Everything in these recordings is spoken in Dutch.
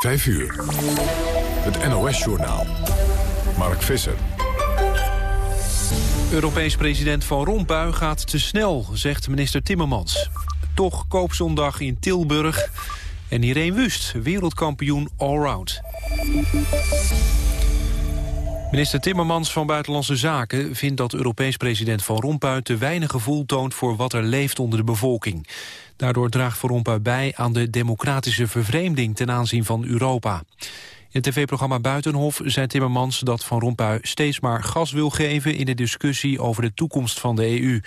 5 uur. Het NOS-journaal. Mark Visser. Europees president Van Rompuy gaat te snel, zegt minister Timmermans. Toch koopzondag in Tilburg. En Irene Wust, wereldkampioen allround. Minister Timmermans van Buitenlandse Zaken vindt dat Europees president Van Rompuy te weinig gevoel toont voor wat er leeft onder de bevolking. Daardoor draagt Van Rompuy bij aan de democratische vervreemding ten aanzien van Europa. In het tv-programma Buitenhof zei Timmermans dat Van Rompuy steeds maar gas wil geven in de discussie over de toekomst van de EU.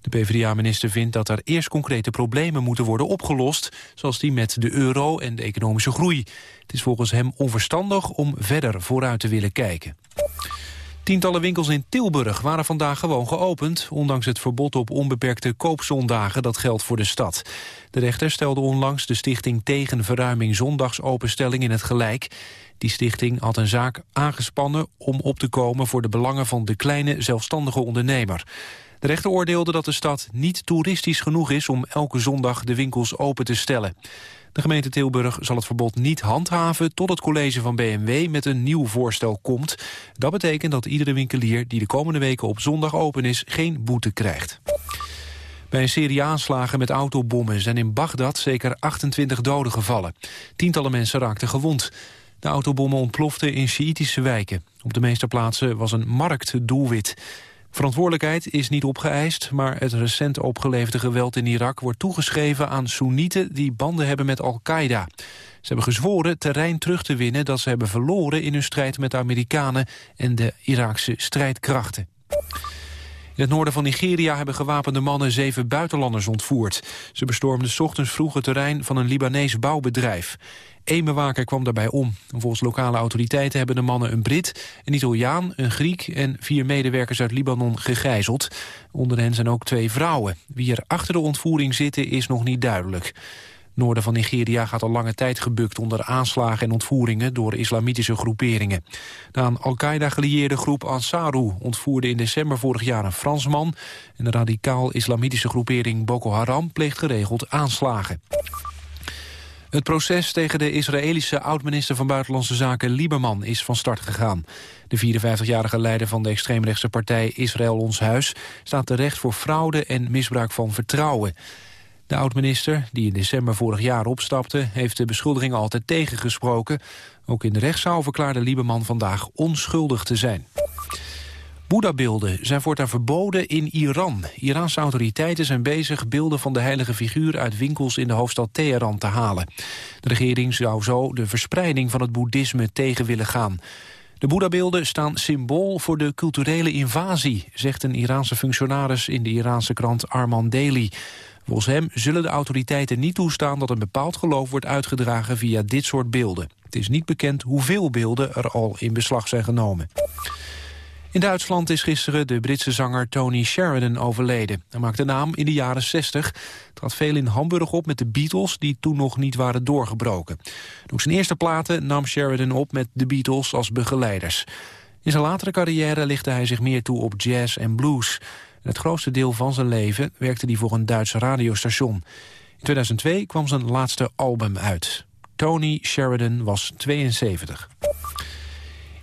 De PvdA-minister vindt dat er eerst concrete problemen moeten worden opgelost, zoals die met de euro en de economische groei. Het is volgens hem onverstandig om verder vooruit te willen kijken. Tientallen winkels in Tilburg waren vandaag gewoon geopend... ondanks het verbod op onbeperkte koopzondagen dat geldt voor de stad. De rechter stelde onlangs de stichting tegen verruiming zondagsopenstelling in het gelijk. Die stichting had een zaak aangespannen om op te komen... voor de belangen van de kleine zelfstandige ondernemer. De rechter oordeelde dat de stad niet toeristisch genoeg is... om elke zondag de winkels open te stellen. De gemeente Tilburg zal het verbod niet handhaven... tot het college van BMW met een nieuw voorstel komt. Dat betekent dat iedere winkelier die de komende weken op zondag open is... geen boete krijgt. Bij een serie aanslagen met autobommen zijn in Bagdad zeker 28 doden gevallen. Tientallen mensen raakten gewond. De autobommen ontploften in Sjiitische wijken. Op de meeste plaatsen was een markt doelwit. Verantwoordelijkheid is niet opgeëist, maar het recent opgeleverde geweld in Irak wordt toegeschreven aan Soenieten die banden hebben met Al-Qaeda. Ze hebben gezworen terrein terug te winnen dat ze hebben verloren in hun strijd met de Amerikanen en de Iraakse strijdkrachten. In het noorden van Nigeria hebben gewapende mannen zeven buitenlanders ontvoerd. Ze bestormden ochtends vroeg het terrein van een Libanees bouwbedrijf. Eén bewaker kwam daarbij om. Volgens lokale autoriteiten hebben de mannen een Brit, een Italiaan, een Griek en vier medewerkers uit Libanon gegijzeld. Onder hen zijn ook twee vrouwen. Wie er achter de ontvoering zitten is nog niet duidelijk noorden van Nigeria gaat al lange tijd gebukt onder aanslagen en ontvoeringen door islamitische groeperingen. De aan Al-Qaeda gelieerde groep Ansaru ontvoerde in december vorig jaar een Fransman en de radicaal-islamitische groepering Boko Haram pleegt geregeld aanslagen. Het proces tegen de Israëlische oud-minister van Buitenlandse Zaken Lieberman is van start gegaan. De 54-jarige leider van de extreemrechtse partij Israël Ons Huis staat terecht voor fraude en misbruik van vertrouwen. De oud-minister, die in december vorig jaar opstapte... heeft de beschuldigingen altijd tegengesproken. Ook in de rechtszaal verklaarde Lieberman vandaag onschuldig te zijn. Boeddha-beelden zijn voortaan verboden in Iran. Iraanse autoriteiten zijn bezig beelden van de heilige figuur... uit winkels in de hoofdstad Teheran te halen. De regering zou zo de verspreiding van het boeddhisme tegen willen gaan. De Boeddha-beelden staan symbool voor de culturele invasie... zegt een Iraanse functionaris in de Iraanse krant Arman Daily. Volgens hem zullen de autoriteiten niet toestaan dat een bepaald geloof wordt uitgedragen via dit soort beelden. Het is niet bekend hoeveel beelden er al in beslag zijn genomen. In Duitsland is gisteren de Britse zanger Tony Sheridan overleden. Hij maakte naam in de jaren 60. Trad veel in Hamburg op met de Beatles, die toen nog niet waren doorgebroken. Ook zijn eerste platen nam Sheridan op met de Beatles als begeleiders. In zijn latere carrière lichtte hij zich meer toe op jazz en blues het grootste deel van zijn leven werkte hij voor een Duits radiostation. In 2002 kwam zijn laatste album uit. Tony Sheridan was 72.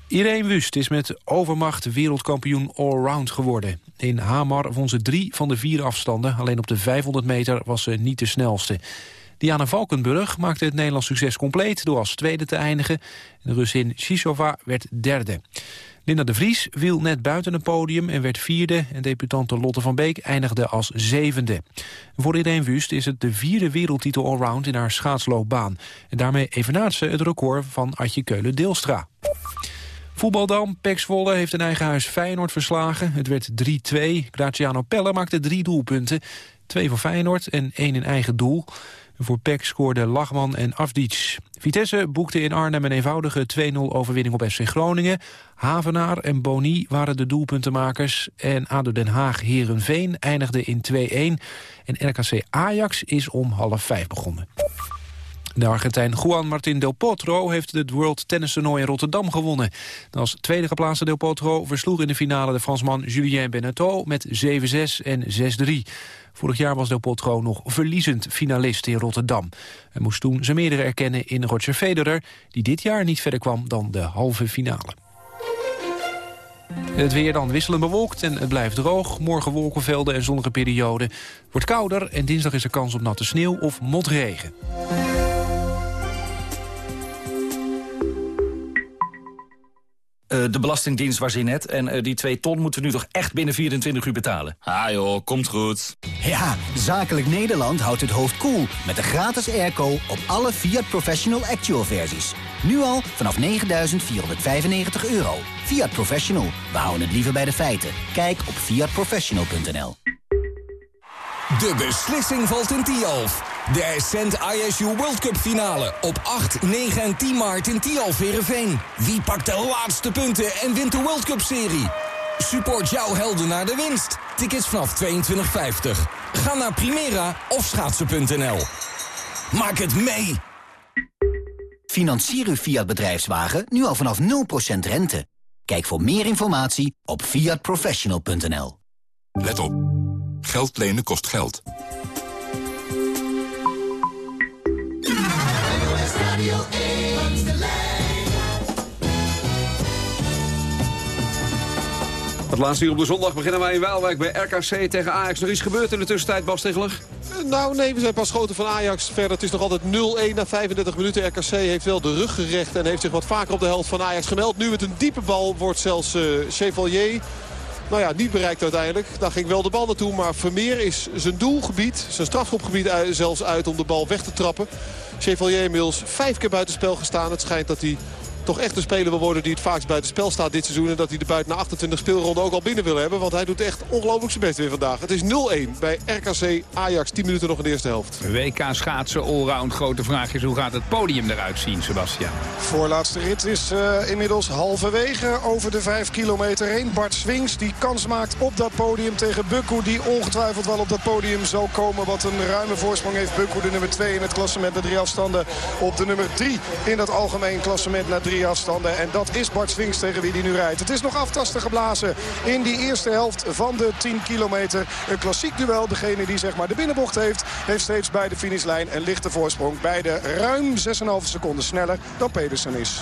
Irene Wust is met overmacht wereldkampioen allround geworden. In Hamar won ze drie van de vier afstanden. Alleen op de 500 meter was ze niet de snelste. Diana Valkenburg maakte het Nederlands succes compleet... door als tweede te eindigen. De Russin Shisova werd derde. Linda de Vries viel net buiten het podium en werd vierde... en debutante Lotte van Beek eindigde als zevende. Voor Irene Wust is het de vierde wereldtitel allround in haar schaatsloopbaan. En daarmee evenaart ze het record van Adje Keulen-Deelstra. Voetbal dan. Pek heeft in eigen huis Feyenoord verslagen. Het werd 3-2. Graziano Pelle maakte drie doelpunten. Twee voor Feyenoord en één in eigen doel. Voor PEC scoorden Lachman en Afdic. Vitesse boekte in Arnhem een eenvoudige 2-0 overwinning op FC Groningen. Havenaar en Boni waren de doelpuntenmakers. En ADO Den Haag Herenveen eindigde in 2-1. En RKC Ajax is om half vijf begonnen. De Argentijn Juan Martín Del Potro heeft het World Tennis Toernooi in Rotterdam gewonnen. Als tweede geplaatste Del Potro versloeg in de finale de Fransman Julien Beneteau met 7-6 en 6-3. Vorig jaar was Del Potro nog verliezend finalist in Rotterdam. Hij moest toen zijn meerdere erkennen in Roger Federer... die dit jaar niet verder kwam dan de halve finale. Het weer dan wisselend bewolkt en het blijft droog. Morgen wolkenvelden en zonnige perioden. Wordt kouder en dinsdag is er kans op natte sneeuw of motregen. Uh, de Belastingdienst was in net. En uh, die 2 ton moeten we nu toch echt binnen 24 uur betalen. Ah joh, komt goed. Ja, Zakelijk Nederland houdt het hoofd koel cool met de gratis airco op alle Fiat Professional Actual versies. Nu al vanaf 9.495 euro. Fiat Professional, we houden het liever bij de feiten. Kijk op fiatprofessional.nl De beslissing valt in Tialf. De Ascent ISU World Cup finale op 8, 9 en 10 maart in Tialf Verenveen. Wie pakt de laatste punten en wint de World Cup serie? Support jouw helden naar de winst. Tickets vanaf 22,50. Ga naar Primera of schaatsen.nl. Maak het mee! Financier uw Fiat bedrijfswagen nu al vanaf 0% rente. Kijk voor meer informatie op fiatprofessional.nl. Let op. Geld lenen kost geld. Het laatste uur op de zondag beginnen wij in Waalwijk bij RKC tegen Ajax. Nog iets gebeurd in de tussentijd, Bas Tegeler? Nou nee, we zijn pas schoten van Ajax verder. Het is nog altijd 0-1 na 35 minuten. RKC heeft wel de rug gerecht en heeft zich wat vaker op de helft van Ajax gemeld. Nu het een diepe bal wordt zelfs uh, Chevalier... Nou ja, niet bereikt uiteindelijk. Daar ging wel de bal naartoe. Maar Vermeer is zijn doelgebied, zijn strafschopgebied zelfs uit om de bal weg te trappen. Chevalier inmiddels vijf keer buitenspel gestaan. Het schijnt dat hij toch echt een speler wil worden die het vaakst buiten spel staat dit seizoen. En dat hij de buiten na 28 speelronden ook al binnen wil hebben. Want hij doet echt ongelooflijk zijn best weer vandaag. Het is 0-1 bij RKC Ajax. 10 minuten nog in de eerste helft. WK schaatsen allround. Grote vraag is hoe gaat het podium eruit zien, Sebastian? Voorlaatste rit is uh, inmiddels halverwege over de 5 kilometer heen. Bart Swings die kans maakt op dat podium tegen Bukku. Die ongetwijfeld wel op dat podium zal komen. Wat een ruime voorsprong heeft Bukku de nummer 2 in het klassement. Met drie afstanden op de nummer 3 in dat algemeen klassement. Na drie afstanden. En dat is Bart Swings tegen wie die nu rijdt. Het is nog aftasten geblazen in die eerste helft van de 10 kilometer. Een klassiek duel. Degene die zeg maar de binnenbocht heeft, heeft steeds bij de finishlijn een lichte voorsprong. Bij de ruim 6,5 seconden sneller dan Pedersen is.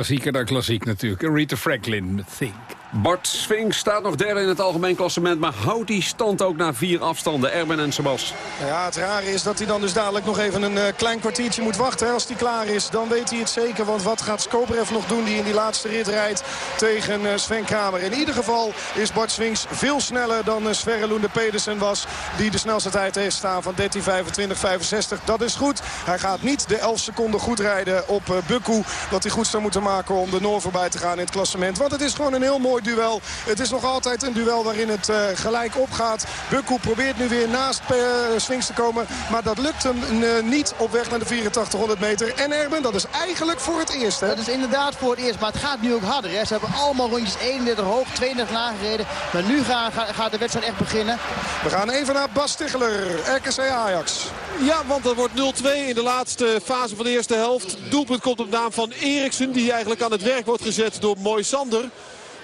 Klassieker dan klassiek natuurlijk. Rita Franklin, Think. Bart Swink staat nog derde in het algemeen klassement... maar houdt die stand ook na vier afstanden. Erben en Sebas. Ja, het rare is dat hij dan dus dadelijk nog even een uh, klein kwartiertje moet wachten. Als hij klaar is, dan weet hij het zeker. Want wat gaat Skobrev nog doen die in die laatste rit rijdt tegen uh, Sven Kramer? In ieder geval is Bart Swinks veel sneller dan uh, Sverre Lunde Pedersen was. Die de snelste tijd heeft staan van 13.25.65. Dat is goed. Hij gaat niet de 11 seconden goed rijden op Bukku. Wat hij goed zou moeten maken om de Noor voorbij te gaan in het klassement. Want het is gewoon een heel mooi duel. Het is nog altijd een duel waarin het uh, gelijk opgaat. Bukku probeert nu weer naast uh, Swings te komen. Maar dat lukt hem uh, niet op weg naar de 8400 meter. En Erben, dat is eigenlijk voor het eerst. Hè? Dat is inderdaad voor het eerst. Maar het gaat nu ook harder. Hè? Ze hebben allemaal rondjes 31 hoog, 32 laag gereden. Maar nu gaat, gaat de wedstrijd echt beginnen. We gaan even naar Bas Ticheler, RKC Ajax. Ja, want er wordt 0-2 in de laatste fase van de eerste helft. Doelpunt komt op naam van Eriksen. Die eigenlijk aan het werk wordt gezet door Mooi Sander.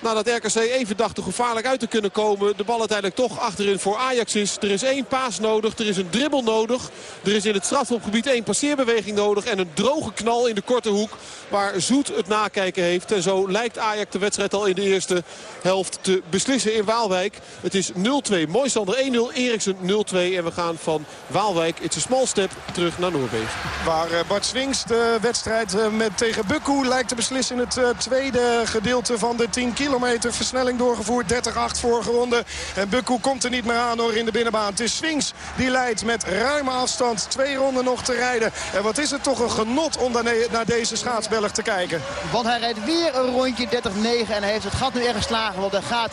Nadat RKC even dacht er gevaarlijk uit te kunnen komen. De bal uiteindelijk toch achterin voor Ajax is. Er is één paas nodig. Er is een dribbel nodig. Er is in het strafschopgebied één passeerbeweging nodig. En een droge knal in de korte hoek. Waar Zoet het nakijken heeft. En zo lijkt Ajax de wedstrijd al in de eerste helft te beslissen in Waalwijk. Het is 0-2. Mooi Sander 1-0. Eriksen 0-2. En we gaan van Waalwijk, it's a small step, terug naar Noorwegen. Waar Bart Swings de wedstrijd met tegen Bukku lijkt te beslissen in het tweede gedeelte van de 10 kilometer. Versnelling doorgevoerd, 30-8 vorige ronde. En Bukku komt er niet meer aan hoor in de binnenbaan. Het is Swings die leidt met ruime afstand. Twee ronden nog te rijden. En wat is het toch een genot om naar deze schaatsbelg te kijken. Want hij rijdt weer een rondje 30-9 en hij heeft het gat nu erg geslagen. Want hij gaat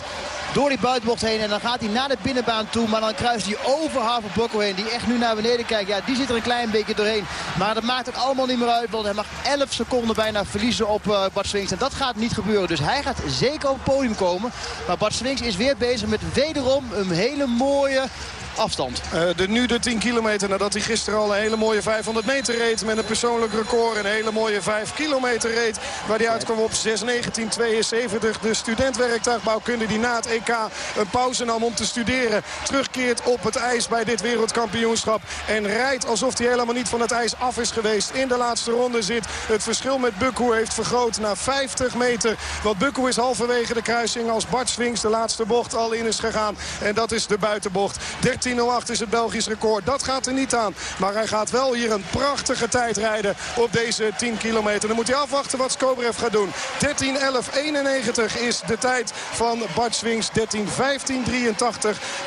door die buitenbocht heen. En dan gaat hij naar de binnenbaan toe. Maar dan kruist hij over Harvey Bokko heen. Die echt nu naar beneden kijkt. Ja, die zit er een klein beetje doorheen. Maar dat maakt het allemaal niet meer uit. Want hij mag 11 seconden bijna verliezen op uh, Bart Swings. En dat gaat niet gebeuren. Dus hij gaat zeker op het podium komen. Maar Bart Swings is weer bezig met wederom een hele mooie afstand. Uh, de, nu de 10 kilometer nadat hij gisteren al een hele mooie 500 meter reed. Met een persoonlijk record. Een hele mooie 5 kilometer reed. Waar hij uitkwam op 6.19.72. De studentwerktuigbouwkunde die na het EK een pauze nam om te studeren. Terugkeert op het ijs bij dit wereldkampioenschap. En rijdt alsof hij helemaal niet van het ijs af is geweest. In de laatste ronde zit. Het verschil met Bukku heeft vergroot naar 50 meter. Want Bukku is halverwege de kruising als Bart Swings de laatste bocht al in is gegaan. En dat is de buitenbocht. 13.08 is het Belgisch record. Dat gaat er niet aan. Maar hij gaat wel hier een prachtige tijd rijden op deze 10 kilometer. Dan moet hij afwachten wat Skobrev gaat doen. 13.11.91 is de tijd van Bart Swings. 13.15.83.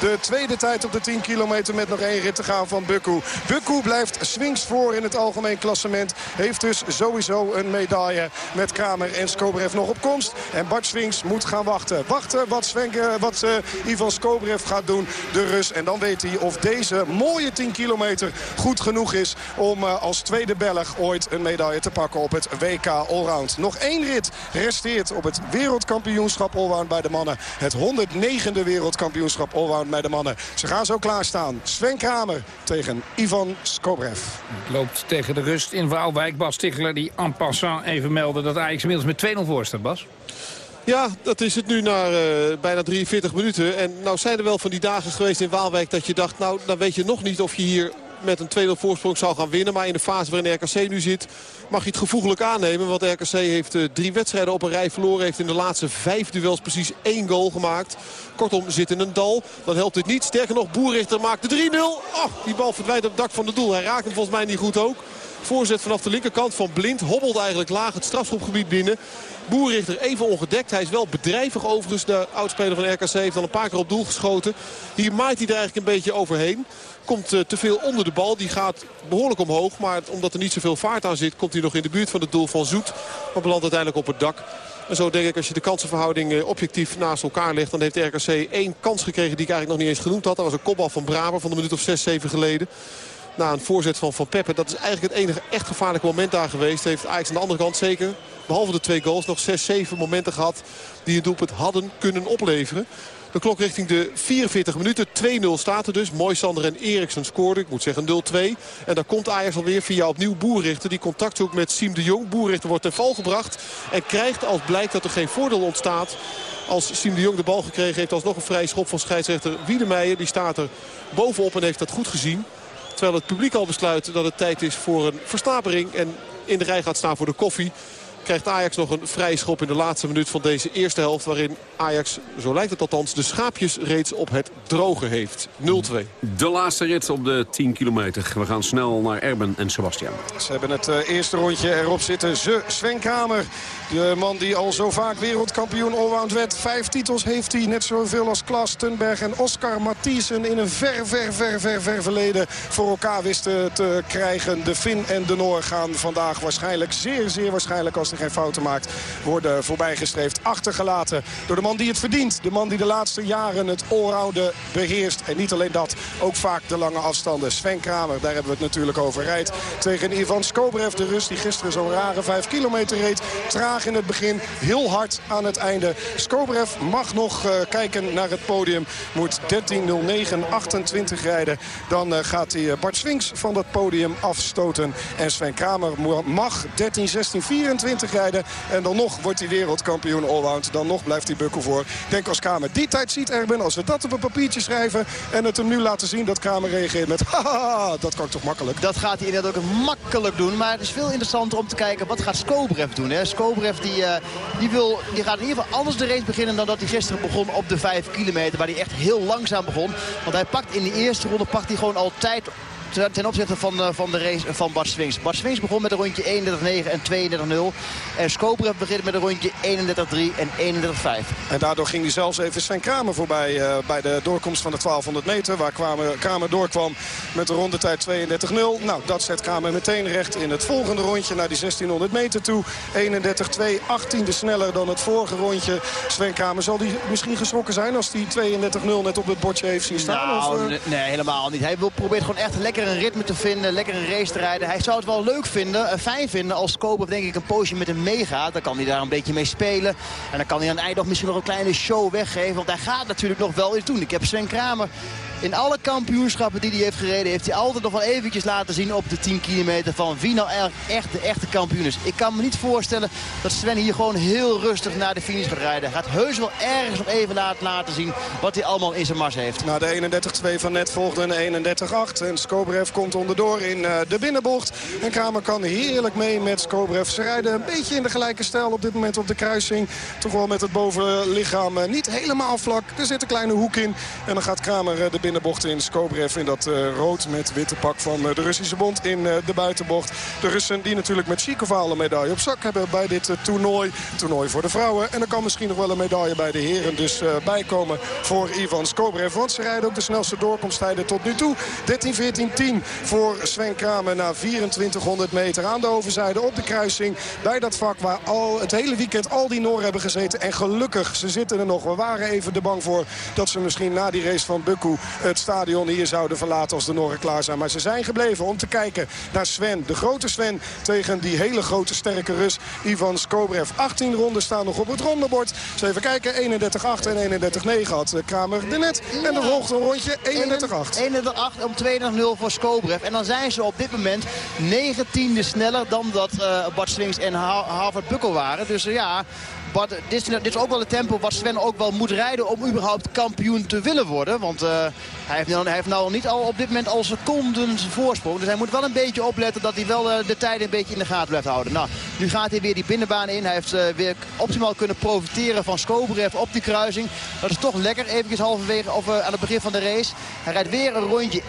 De tweede tijd op de 10 kilometer met nog één rit te gaan van Bukku. Bukku blijft Swings voor in het algemeen klassement. Heeft dus sowieso een medaille met Kramer en Skobrev nog op komst. En Bart Swings moet gaan wachten. Wachten wat, Sven, wat uh, Ivan Skobrev gaat doen. De Rus. En dan of deze mooie 10 kilometer goed genoeg is... om uh, als tweede Belg ooit een medaille te pakken op het WK Allround. Nog één rit resteert op het wereldkampioenschap Allround bij de mannen. Het 109e wereldkampioenschap Allround bij de mannen. Ze gaan zo klaarstaan. Sven Kramer tegen Ivan Skobrev. Loopt tegen de rust in Waalwijk. Bas Tichler die en passant even meldde dat Ajax inmiddels met 2-0 voor staat, Bas. Ja, dat is het nu na uh, bijna 43 minuten. En nou zijn er wel van die dagen geweest in Waalwijk dat je dacht... nou, dan weet je nog niet of je hier met een 2-0 voorsprong zou gaan winnen. Maar in de fase waarin RKC nu zit mag je het gevoeglijk aannemen. Want RKC heeft uh, drie wedstrijden op een rij verloren. Heeft in de laatste vijf duels precies één goal gemaakt. Kortom, zit in een dal. Dan helpt het niet. Sterker nog, Boerichter maakt de 3-0. Oh, die bal verdwijnt op het dak van het doel. Hij raakt hem volgens mij niet goed ook. Voorzet vanaf de linkerkant van Blind. Hobbelt eigenlijk laag het strafschopgebied binnen. Boerrichter even ongedekt. Hij is wel bedrijvig overigens. De oudspeler van RKC heeft al een paar keer op doel geschoten. Hier maait hij er eigenlijk een beetje overheen. Komt uh, te veel onder de bal. Die gaat behoorlijk omhoog. Maar omdat er niet zoveel vaart aan zit... komt hij nog in de buurt van het doel van Zoet. Maar belandt uiteindelijk op het dak. En zo denk ik als je de kansenverhouding uh, objectief naast elkaar legt... dan heeft RKC één kans gekregen die ik eigenlijk nog niet eens genoemd had. Dat was een kopbal van Braber van een minuut of 6, 7 geleden na een voorzet van Van Peppe. Dat is eigenlijk het enige echt gevaarlijke moment daar geweest. Heeft Ajax aan de andere kant zeker, behalve de twee goals, nog 6, 7 momenten gehad die een doelpunt hadden kunnen opleveren. De klok richting de 44 minuten. 2-0 staat er dus. Moisander en Eriksen scoorden. Ik moet zeggen 0-2. En daar komt Ajax alweer via opnieuw Boerrichter. Die contact zoekt met Siem de Jong. Boerrichter wordt ten val gebracht. En krijgt als blijkt dat er geen voordeel ontstaat. Als Siem de Jong de bal gekregen heeft alsnog een vrije schop van scheidsrechter Wiedemeijer. Die staat er bovenop en heeft dat goed gezien. Terwijl het publiek al besluit dat het tijd is voor een verstapering. En in de rij gaat staan voor de koffie. krijgt Ajax nog een vrije schop in de laatste minuut van deze eerste helft. Waarin Ajax, zo lijkt het althans, de schaapjes reeds op het droge heeft. 0-2. De laatste rit op de 10 kilometer. We gaan snel naar Erben en Sebastian. Ze hebben het uh, eerste rondje erop zitten. Ze, Sven Kramer, de man die al zo vaak wereldkampioen allround werd. Vijf titels heeft hij, net zoveel als Klaas Tunberg en Oscar Mathiesen... in een ver, ver, ver, ver, ver verleden voor elkaar wisten te krijgen. De Fin en de Noor gaan vandaag waarschijnlijk, zeer, zeer waarschijnlijk... als hij geen fouten maakt, worden voorbijgestreefd. Achtergelaten door de man die het verdient. De man die de laatste jaren het allrounden beheerst. En niet alleen dat, ook vaak de lange afstanden. Sven Kramer, daar hebben we het natuurlijk over. Rijdt tegen Ivan Skobrev, de Rus die gisteren zo'n rare 5 kilometer reed. In het begin, heel hard aan het einde. Skobrev mag nog uh, kijken naar het podium. Moet 13.09.28 rijden. Dan uh, gaat hij uh, Bart Swings van dat podium afstoten. En Sven Kramer mag 13.16.24 rijden. En dan nog wordt hij wereldkampioen allround. Dan nog blijft hij bukkel voor. Denk als Kramer die tijd ziet, Erben, als we dat op een papiertje schrijven... en het hem nu laten zien dat Kramer reageert met... haha, dat kan toch makkelijk. Dat gaat hij inderdaad ook makkelijk doen. Maar het is veel interessanter om te kijken wat gaat Skobrev doen. Hè? Skobrev die, uh, die, wil, die gaat in ieder geval anders de race beginnen dan dat hij gisteren begon op de 5 kilometer. Waar hij echt heel langzaam begon. Want hij pakt in de eerste ronde pakt hij gewoon altijd ten opzichte van, uh, van de race van Bart Swings. Bart Swings begon met een rondje 31-9 en 32-0. En Skobrev begint met een rondje 31-3 en 31-5. En daardoor ging hij zelfs even Sven Kramer voorbij uh, bij de doorkomst van de 1200 meter. Waar Kramer, Kramer doorkwam met een rondetijd 32-0. Nou, dat zet Kramer meteen recht in het volgende rondje naar die 1600 meter toe. 31-2, 18e sneller dan het vorige rondje. Sven Kramer, zal die misschien geschrokken zijn als die 32-0 net op het bordje heeft zien staan? Nou, of, uh... nee, helemaal niet. Hij wil, probeert gewoon echt lekker een ritme te vinden, lekker een race te rijden. Hij zou het wel leuk vinden, uh, fijn vinden als Koper denk ik een poosje met hem meegaat. Dan kan hij daar een beetje mee spelen. En dan kan hij aan het misschien nog een kleine show weggeven. Want hij gaat natuurlijk nog wel iets doen. Ik heb Sven Kramer in alle kampioenschappen die hij heeft gereden... heeft hij altijd nog wel eventjes laten zien op de 10 kilometer... van wie nou echt de echte kampioen is. Ik kan me niet voorstellen dat Sven hier gewoon heel rustig naar de finish gaat rijden. Gaat heus wel ergens nog even laten, laten zien wat hij allemaal in zijn mars heeft. Nou, de 31-2 van net volgde een 31-8. En Skobrev komt onderdoor in uh, de binnenbocht. En Kramer kan heerlijk mee met Skobrev. Ze rijden een beetje in de gelijke stijl op dit moment op de kruising. Toch wel met het bovenlichaam uh, niet helemaal vlak. Er zit een kleine hoek in. En dan gaat Kramer uh, de binnenbocht in. Skobrev in dat uh, rood met witte pak van uh, de Russische bond in uh, de buitenbocht. De Russen die natuurlijk met Chikova een medaille op zak hebben bij dit toernooi. Toernooi voor de vrouwen. En er kan misschien nog wel een medaille bij de heren dus bijkomen voor Ivan Skobrev. Want ze rijden ook de snelste doorkomsttijden tot nu toe. 13-14-10 voor Sven Kramer na 2400 meter aan de overzijde op de kruising. Bij dat vak waar al het hele weekend al die Noor hebben gezeten. En gelukkig, ze zitten er nog. We waren even er bang voor dat ze misschien na die race van Bukku het stadion hier zouden verlaten als de Noren klaar zijn. Maar ze zijn gebleven om te kijken naar Sven. De grote Sven tegen die hele grote sterke Rus Ivan Skobrev. 18 ronden staan nog op het rondebord. Dus even kijken. 31-8 en 31-9 had Kramer de net. En de volgende rondje 31-8. 31-8 om 2-0 voor Skobrev. En dan zijn ze op dit moment 19e sneller dan dat uh, Bart Swings en Harvard Bukkel waren. Dus uh, ja... Dit, is, dit, is, ook wel het tempo wat Sven ook wel moet rijden om überhaupt kampioen te willen worden. Want uh, hij, heeft, hij heeft nou niet al op dit moment al seconden voorsprong. Dus hij moet wel een beetje opletten dat hij wel uh, de tijd een beetje in de gaten blijft houden. Nou, nu gaat hij weer die binnenbaan in. Hij heeft uh, weer optimaal kunnen profiteren van Skobrev op die kruising. Dat is toch lekker, eventjes halverwege of, aan het begin van de race. Hij rijdt weer een rondje 31-8.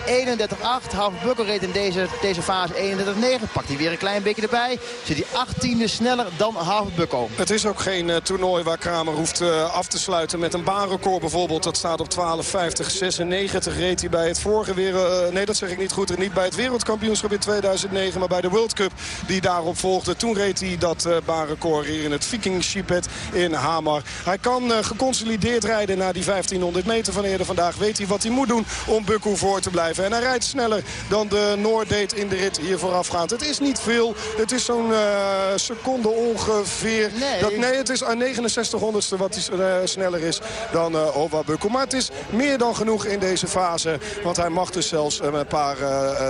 Harvard Buckel reed in deze, deze fase 31-9. Pakt hij weer een klein beetje erbij. Zit hij 18e sneller dan Harvard Buckel. Het is ook geen toernooi waar Kramer hoeft af te sluiten met een baanrecord bijvoorbeeld. Dat staat op 12.50, 96 reed hij bij het vorige weer. Uh, nee, dat zeg ik niet goed. Niet bij het wereldkampioenschap in 2009, maar bij de World Cup die daarop volgde. Toen reed hij dat uh, baanrecord hier in het Viking Shipet in Hamar. Hij kan geconsolideerd rijden naar die 1500 meter van eerder vandaag. Weet hij wat hij moet doen om Bukku voor te blijven. En hij rijdt sneller dan de Noord deed in de rit hier voorafgaand. Het is niet veel. Het is zo'n seconde ongeveer. Nee, dat, nee het is aan 69 honderdste wat hij sneller is dan Ova Bukkel. Maar het is meer dan genoeg in deze fase. Want hij mag dus zelfs een paar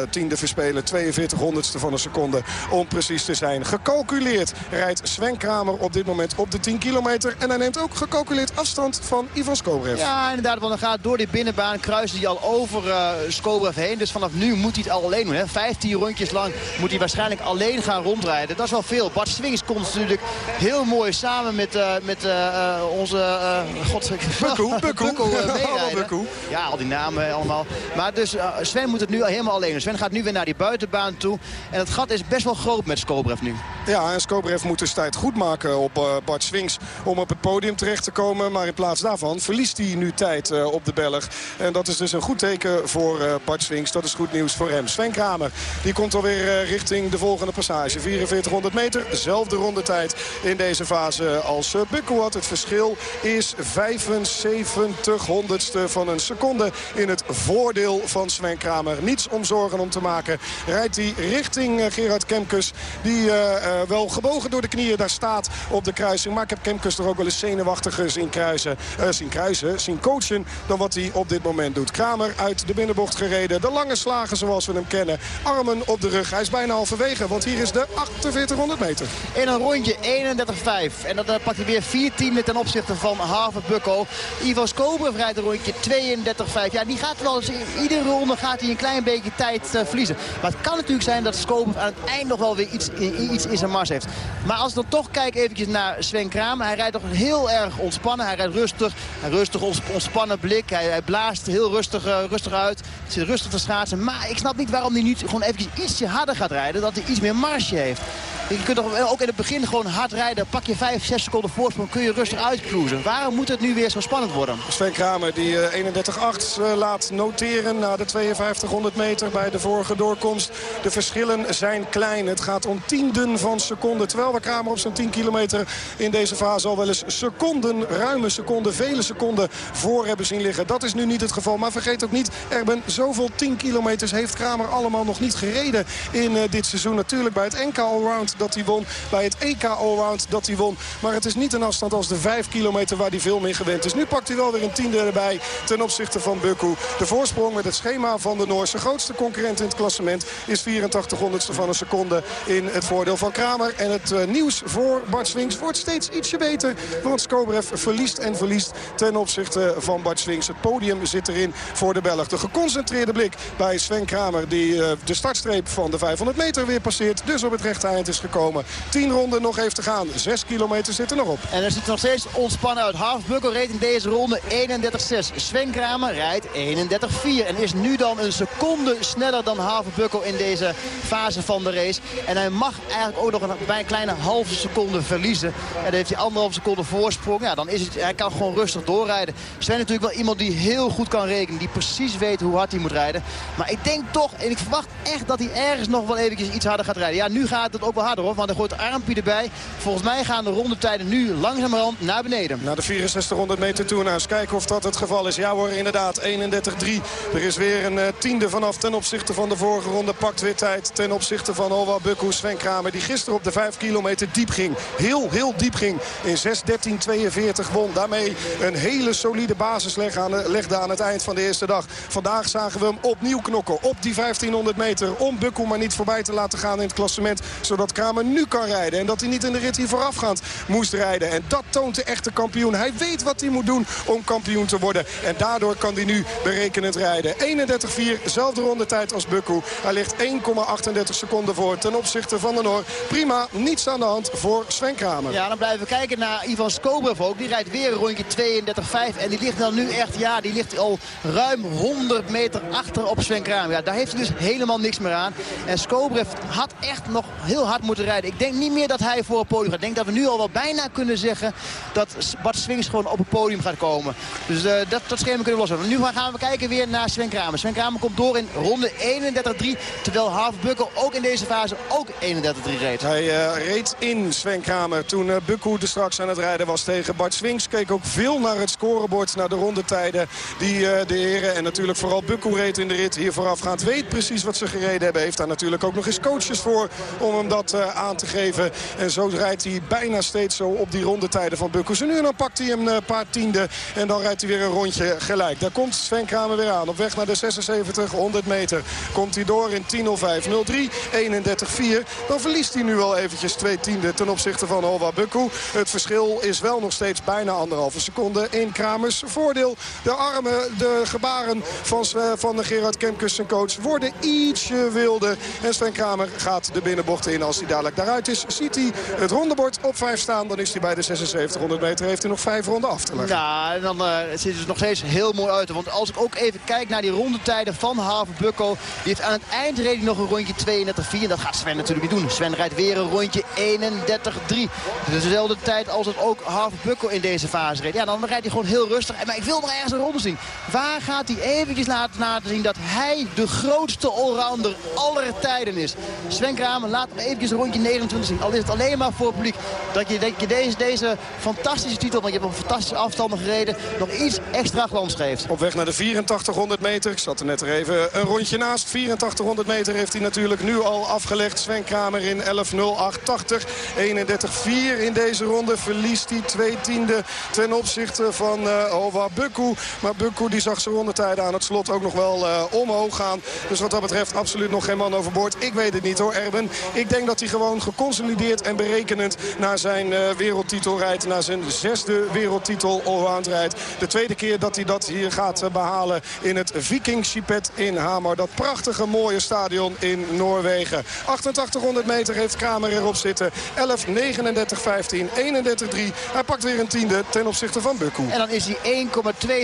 tiende verspelen. 42 honderdste van een seconde om precies te zijn. Gecalculeerd rijdt Sven Kramer op dit moment op de 10 kilometer. En hij neemt ook gecalculeerd afstand van Ivan Skobrev. Ja, inderdaad. Want dan gaat door die binnenbaan kruist hij al over uh, Skobrev heen. Dus vanaf nu moet hij het al alleen doen. Hè. 15 rondjes lang moet hij waarschijnlijk alleen gaan rondrijden. Dat is wel veel. Bart Swings komt natuurlijk heel mooi samen met, uh, met uh, onze... Uh, God, Bukku. Bukku. Ja, al die namen allemaal. Maar dus Sven moet het nu helemaal alleen. Sven gaat nu weer naar die buitenbaan toe. En het gat is best wel groot met Skobrev nu. Ja, en Skobrev moet dus tijd goed maken op Bart Swings om op het podium terecht te komen. Maar in plaats daarvan verliest hij nu tijd op de Belg. En dat is dus een goed teken voor Bart Swings. Dat is goed nieuws voor hem. Sven Kramer die komt alweer richting de volgende passage. 4400 meter, dezelfde rondetijd in deze fase als Bukkuat. Het verschil is 75 honderdste van een seconde in het voordeel van Sven Kramer. Niets om zorgen om te maken. Rijdt hij richting Gerard Kemkes. Die uh, wel gebogen door de knieën daar staat op de kruising. Maar ik heb Kemkes er ook wel eens zenuwachtiger zien kruisen. Zien kruisen, zien coachen dan wat hij op dit moment doet. Kramer uit de binnenbocht gereden. De lange slagen zoals we hem kennen. Armen op de rug. Hij is bijna halverwege, want hier is de 4800 meter. In een rondje 31,5. En dat pakt hij weer 4 tienden ten opzichte van Harvard Bukko. Ivo Skobrev rijdt een rondje 32,5. Ja, gaat wel eens, iedere ronde gaat hij een klein beetje tijd uh, verliezen. Maar het kan natuurlijk zijn dat Skobrev aan het eind nog wel weer iets, iets in zijn mars heeft. Maar als we dan toch kijken eventjes naar Sven Kramer. Hij rijdt toch heel erg ontspannen. Hij rijdt rustig. Een rustig ontspannen blik. Hij, hij blaast heel rustig, uh, rustig uit. Het zit rustig te schaatsen. Maar ik snap niet waarom hij nu gewoon eventjes ietsje harder gaat rijden. Dat hij iets meer marge heeft. Je kunt ook in het begin gewoon hard rijden. Pak je 5, 6 seconden voorsprong. Kun je rustig uitcruisen. Waarom moet het nu weer zo spannend worden? Sven Kramer die uh, 31-8 uh, laat noteren na de 5200 meter bij de vorige doorkomst. De verschillen zijn klein. Het gaat om tienden van seconden. Terwijl we Kramer op zijn 10 kilometer in deze fase al wel eens seconden, ruime seconden, vele seconden voor hebben zien liggen. Dat is nu niet het geval. Maar vergeet ook niet, Erben, zoveel 10 kilometers heeft Kramer allemaal nog niet gereden in uh, dit seizoen. Natuurlijk bij het NK Allround dat hij won. Bij het EK Allround dat hij won. Maar het is niet een afstand als de 5 kilometer waar hij veel meer gewend is. Nu pakt hij wel weer een tiende erbij ten opzichte van Bukku. De voorsprong met het schema van de Noorse grootste concurrent in het klassement is 84 honderdste van een seconde in het voordeel van Kramer. En het uh, nieuws voor Bart Swings wordt steeds ietsje beter. Want Skobrev verliest en verliest ten opzichte van Bart Swings. Het podium zit erin voor de Belg. De geconcentreerde blik bij Sven Kramer die uh, de startstreep van de 500 meter weer passeert. Dus op het rechte eind is gekomen. 10 ronden nog heeft te gaan. 6 kilometer zitten nog op. En er ziet nog steeds ontspannen uit. Half Bukkel reed in deze ronde 31-6. Sven Kramer rijdt 31-4. En is nu dan een seconde sneller dan Halve Bukkel in deze fase van de race. En hij mag eigenlijk ook nog een, bij een kleine halve seconde verliezen. En dan heeft hij anderhalve seconde voorsprong. Ja, dan is het, hij kan gewoon rustig doorrijden. Sven is natuurlijk wel iemand die heel goed kan rekenen. Die precies weet hoe hard hij moet rijden. Maar ik denk toch, en ik verwacht echt dat hij ergens nog wel eventjes iets harder gaat rijden. Ja, nu gaat het ook wel harder want hij gooit armpje erbij. Volgens mij gaan de rondetijden nu langzamerhand naar beneden. Naar de 6400 meter toe. Eens kijken of dat het geval is. Ja hoor, inderdaad, 31-3. Er is weer een uh, tiende vanaf ten opzichte van de vorige ronde. Pakt weer tijd ten opzichte van Olwa Bukku, Sven Kramer. Die gisteren op de 5 kilometer diep ging. Heel, heel diep ging. In 6.13.42 won. Daarmee een hele solide basis legde aan het eind van de eerste dag. Vandaag zagen we hem opnieuw knokken op die 1500 meter. Om Bukku maar niet voorbij te laten gaan in het klassement. Zodat Kramer nu kan rijden. En dat hij niet in de rit hier voorafgaand moest rijden. En dat toont de echte kampioen. Hij weet wat hij moet doen om kampioen te worden. En daardoor kan hij nu berekenend rijden. 31-4, zelfde rondetijd als Bukku. Hij ligt 1,38 seconden voor ten opzichte van de Noor. Prima, niets aan de hand voor Sven Kramer. Ja, dan blijven we kijken naar Ivan Skobrev ook. Die rijdt weer een rondje 32-5. En die ligt dan nu echt, ja, die ligt al ruim 100 meter achter op Sven Kramer. Ja, daar heeft hij dus helemaal niks meer aan. En Skobrev had echt nog heel hard moeten rijden. Ik denk niet meer dat hij voor het podium gaat. Ik denk dat we nu al wel bijna kunnen zeggen dat Bart Swings gewoon op het podium gaat komen. Dus uh, dat, dat schema kunnen we lossen. Nu gaan we kijken weer naar Sven Kramer. Sven Kramer komt door in ronde 31-3. Terwijl Harv Bukkel ook in deze fase ook 31-3 reed. Hij uh, reed in Sven Kramer toen uh, Bukku er straks aan het rijden was tegen Bart Swings. Keek ook veel naar het scorebord, naar de rondetijden die de heren en natuurlijk vooral Bukku reed in de rit hier voorafgaand. Weet precies wat ze gereden hebben. Heeft daar natuurlijk ook nog eens coaches voor om hem dat aan te geven. En zo rijdt hij bijna steeds zo op die rondetijden van Bukkus. En nu dan pakt hij een paar tiende en dan rijdt hij weer een rondje gelijk. Daar komt Sven Kramer weer aan. Op weg naar de 76, 100 meter. Komt hij door in 10.05, 03, 31-4. Dan verliest hij nu al eventjes twee tiende ten opzichte van Hova Bukku. Het verschil is wel nog steeds bijna anderhalve seconde in Kramers voordeel. De armen, de gebaren van, van de Gerard Kemkes, zijn coach, worden ietsje wilder. En Sven Kramer gaat de binnenbocht in. Als hij dadelijk daaruit is, ziet hij het rondebord op 5 staan. Dan is hij bij de 7600 meter. Heeft hij nog vijf ronden af te leggen. Ja, en dan uh, ziet het er nog steeds heel mooi uit. Want als ik ook even kijk naar die rondetijden van Haven Bukko. Die heeft aan het eind reed hij nog een rondje 32-4. En dat gaat Sven natuurlijk niet doen. Sven rijdt weer een rondje 31-3. Dus dezelfde tijd als het ook Haven Bukko in deze fase reed. Ja, dan rijdt hij gewoon heel rustig. Maar ik wil nog ergens een ronde zien. Waar gaat hij eventjes laten, zien dat hij de grootste allrounder aller tijden is? Sven Kramer laat nog eventjes rondje 29 zien. Al is het alleen maar voor het publiek. Dat je, dat je deze, deze fantastische titel, want je hebt een fantastische afstanden gereden, nog iets extra glans geeft. Op weg naar de 8400 meter. Ik zat er net er even een rondje naast. 8400 meter heeft hij natuurlijk nu al afgelegd. Sven Kramer in 11.08.80. 31-4 in deze ronde. Verliest hij twee tiende ten opzichte van uh, Hova Bukku. Maar Bukku die zag zijn rondetijden aan het slot ook nog wel uh, omhoog gaan. Dus wat dat betreft absoluut nog geen man overboord. Ik weet het niet hoor, Erben. Ik denk dat hij gewoon geconsolideerd en berekenend naar zijn uh, wereldtitel rijdt. Naar zijn zesde wereldtitel allround rijdt. De tweede keer dat hij dat hier gaat behalen in het Viking Chipet in Hamar. Dat prachtige mooie stadion in Noorwegen. 8800 meter heeft Kramer erop zitten. 11, 39, 15, 31, 3. Hij pakt weer een tiende ten opzichte van Bukku. En dan is hij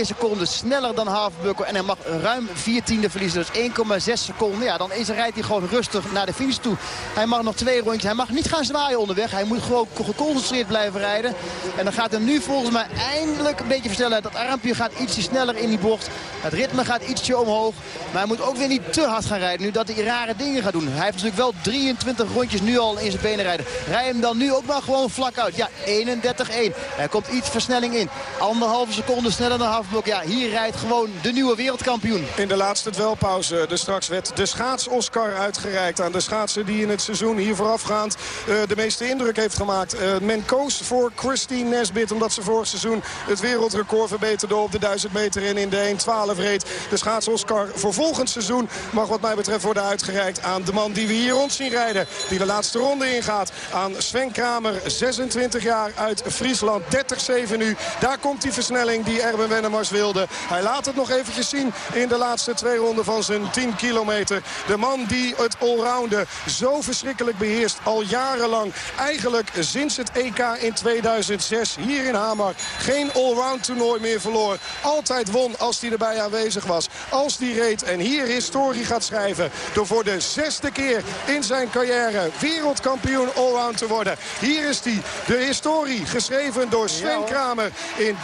1,2 seconden sneller dan Havenbukko. En hij mag ruim 4 tiende verliezen. Dus 1,6 seconden. Ja, dan is, rijdt hij gewoon rustig naar de finish toe. Hij mag nog Hij mag niet gaan zwaaien onderweg. Hij moet gewoon geconcentreerd blijven rijden. En dan gaat hij nu volgens mij eindelijk een beetje versnellen. Dat armpje gaat ietsje sneller in die bocht. Het ritme gaat ietsje omhoog. Maar hij moet ook weer niet te hard gaan rijden. Nu dat hij rare dingen gaat doen. Hij heeft natuurlijk wel 23 rondjes nu al in zijn benen rijden. Rij hem dan nu ook maar gewoon vlak uit. Ja, 31-1. Er komt iets versnelling in. Anderhalve seconde sneller dan Hafblok. Ja, hier rijdt gewoon de nieuwe wereldkampioen. In de laatste dwelpauze. Dus straks werd de schaats-Oscar uitgereikt aan de schaatsen die in het seizoen hier voorafgaand uh, de meeste indruk heeft gemaakt. Uh, men koos voor Christine Nesbit omdat ze vorig seizoen het wereldrecord verbeterde op de 1000 meter en in de 1.12 reed. De schaats-Oscar voor volgend seizoen mag wat mij betreft worden uitgereikt aan de man die we hier rond zien rijden. Die de laatste ronde ingaat aan Sven Kramer, 26 jaar uit Friesland. 30-7 nu. Daar komt die versnelling die Erben Wennemars wilde. Hij laat het nog eventjes zien in de laatste twee ronden van zijn 10 kilometer. De man die het allrounden zo verschrikkelijk beheerst al jarenlang. Eigenlijk sinds het EK in 2006 hier in Hamar. Geen allround toernooi meer verloor. Altijd won als hij erbij aanwezig was. Als die reed en hier historie gaat schrijven. Door voor de zesde keer in zijn carrière wereldkampioen allround te worden. Hier is hij. De historie geschreven door Sven Kramer. In 13-11-86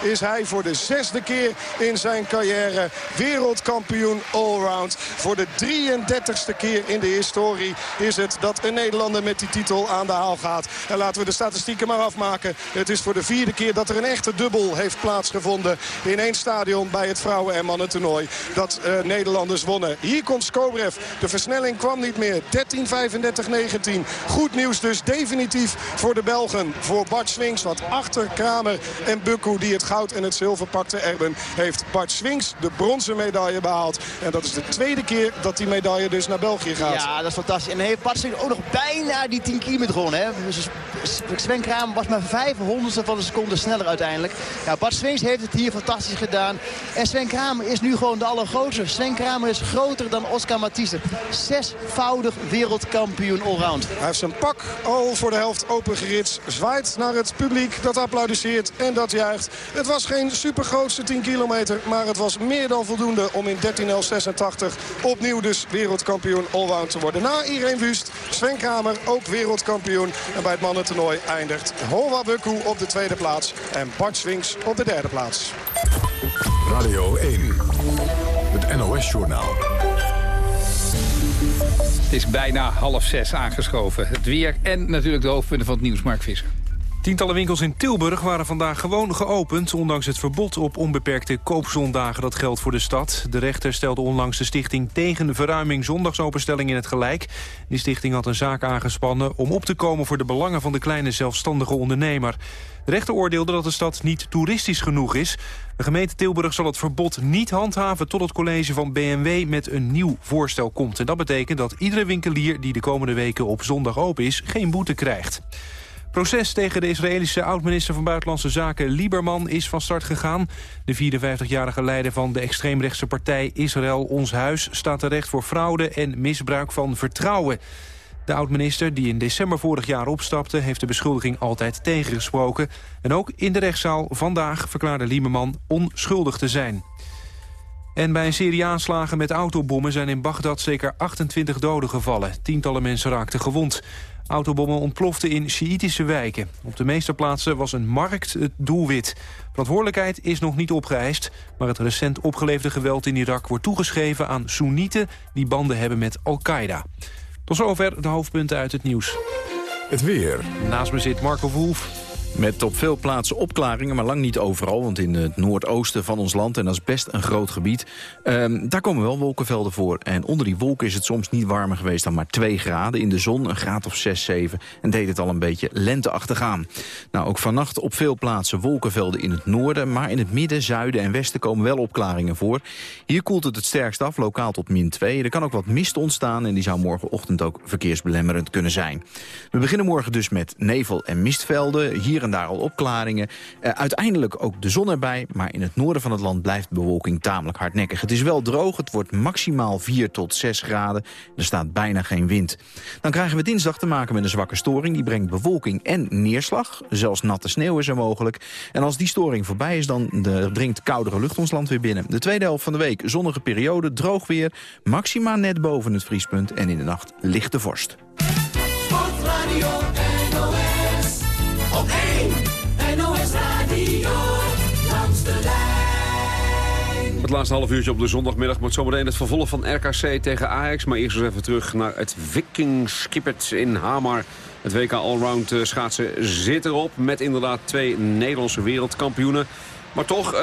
is hij voor de zesde keer in zijn carrière wereldkampioen allround. Voor de 33ste keer in de historie is het dat een Nederlander met die titel aan de haal gaat. En laten we de statistieken maar afmaken. Het is voor de vierde keer dat er een echte dubbel heeft plaatsgevonden. In één stadion bij het vrouwen- en mannentoernooi. Dat uh, Nederlanders wonnen. Hier komt Skobrev. De versnelling kwam niet meer. 13-35-19. Goed nieuws dus definitief voor de Belgen. Voor Bart Swings. Want achter Kramer en Bukku die het goud en het zilver pakte Erben. Heeft Bart Swings de bronzen medaille behaald. En dat is de tweede keer dat die medaille dus naar België gaat. Ja, dat is fantastisch. En heeft Bart Swings ook nog bijna die 10 kilometer gewonnen. Hè? Dus Sven Kramer was maar 500ste van een seconde sneller uiteindelijk. Ja, Bart Swings heeft het hier fantastisch gedaan. En Sven Kramer is nu gewoon de allergrootste. Sven Kramer is groter dan Oscar Matisse. Zesvoudig wereldkampioen allround. Hij heeft zijn pak al voor de helft opengeritst. Zwaait naar het publiek dat applaudisseert en dat juicht. Het was geen supergrootste 10 kilometer. Maar het was meer dan voldoende om in 13.086 opnieuw dus wereldkampioen allround te worden. Na Irene Wust, Sven Kramer ook wereldkampioen. En bij het mannentoernooi eindigt Hova Bukku op de tweede plaats. En Bart Swings op de derde plaats. Radio 1, het NOS-journaal. Het is bijna half zes aangeschoven. Het weer en natuurlijk de hoofdpunten van het nieuws, Mark Visser. Tientallen winkels in Tilburg waren vandaag gewoon geopend... ondanks het verbod op onbeperkte koopzondagen dat geldt voor de stad. De rechter stelde onlangs de stichting tegen verruiming zondagsopenstelling in het gelijk. Die stichting had een zaak aangespannen om op te komen voor de belangen van de kleine zelfstandige ondernemer. De rechter oordeelde dat de stad niet toeristisch genoeg is. De gemeente Tilburg zal het verbod niet handhaven tot het college van BMW met een nieuw voorstel komt. En dat betekent dat iedere winkelier die de komende weken op zondag open is geen boete krijgt. Proces tegen de Israëlische oud-minister van Buitenlandse Zaken Lieberman is van start gegaan. De 54-jarige leider van de extreemrechtse partij Israël Ons Huis staat terecht voor fraude en misbruik van vertrouwen. De oud-minister, die in december vorig jaar opstapte... heeft de beschuldiging altijd tegengesproken. En ook in de rechtszaal vandaag verklaarde Lieberman onschuldig te zijn. En bij een serie aanslagen met autobommen zijn in Bagdad zeker 28 doden gevallen. Tientallen mensen raakten gewond. Autobommen ontploften in Sjiïtische wijken. Op de meeste plaatsen was een markt het doelwit. Verantwoordelijkheid is nog niet opgeëist... maar het recent opgeleefde geweld in Irak wordt toegeschreven aan Soenieten... die banden hebben met Al-Qaeda. Tot zover de hoofdpunten uit het nieuws. Het weer. Naast me zit Marco Verhoef. Met op veel plaatsen opklaringen, maar lang niet overal. Want in het noordoosten van ons land, en dat is best een groot gebied... ehm, daar komen wel wolkenvelden voor. En onder die wolken is het soms niet warmer geweest dan maar 2 graden. In de zon een graad of 6, 7. En deed het al een beetje lenteachtig aan. Nou, ook vannacht op veel plaatsen wolkenvelden in het noorden. Maar in het midden, zuiden en westen komen wel opklaringen voor. Hier koelt het het sterkst af, lokaal tot min 2. Er kan ook wat mist ontstaan en die zou morgenochtend ook verkeersbelemmerend kunnen zijn. We beginnen morgen dus met nevel- en mistvelden. Hier en daar al opklaringen. Uh, uiteindelijk ook de zon erbij, maar in het noorden van het land blijft de bewolking tamelijk hardnekkig. Het is wel droog, het wordt maximaal 4 tot 6 graden. Er staat bijna geen wind. Dan krijgen we dinsdag te maken met een zwakke storing. Die brengt bewolking en neerslag. Zelfs natte sneeuw is er mogelijk. En als die storing voorbij is, dan de, dringt koudere lucht ons land weer binnen. De tweede helft van de week zonnige periode, droog weer. Maxima net boven het vriespunt en in de nacht lichte vorst. Het laatste half uurtje op de zondagmiddag met zometeen het vervolg van RKC tegen Ajax. Maar eerst eens even terug naar het Viking Skippert in Hamar. Het WK Allround eh, schaatsen zit erop met inderdaad twee Nederlandse wereldkampioenen. Maar toch, uh,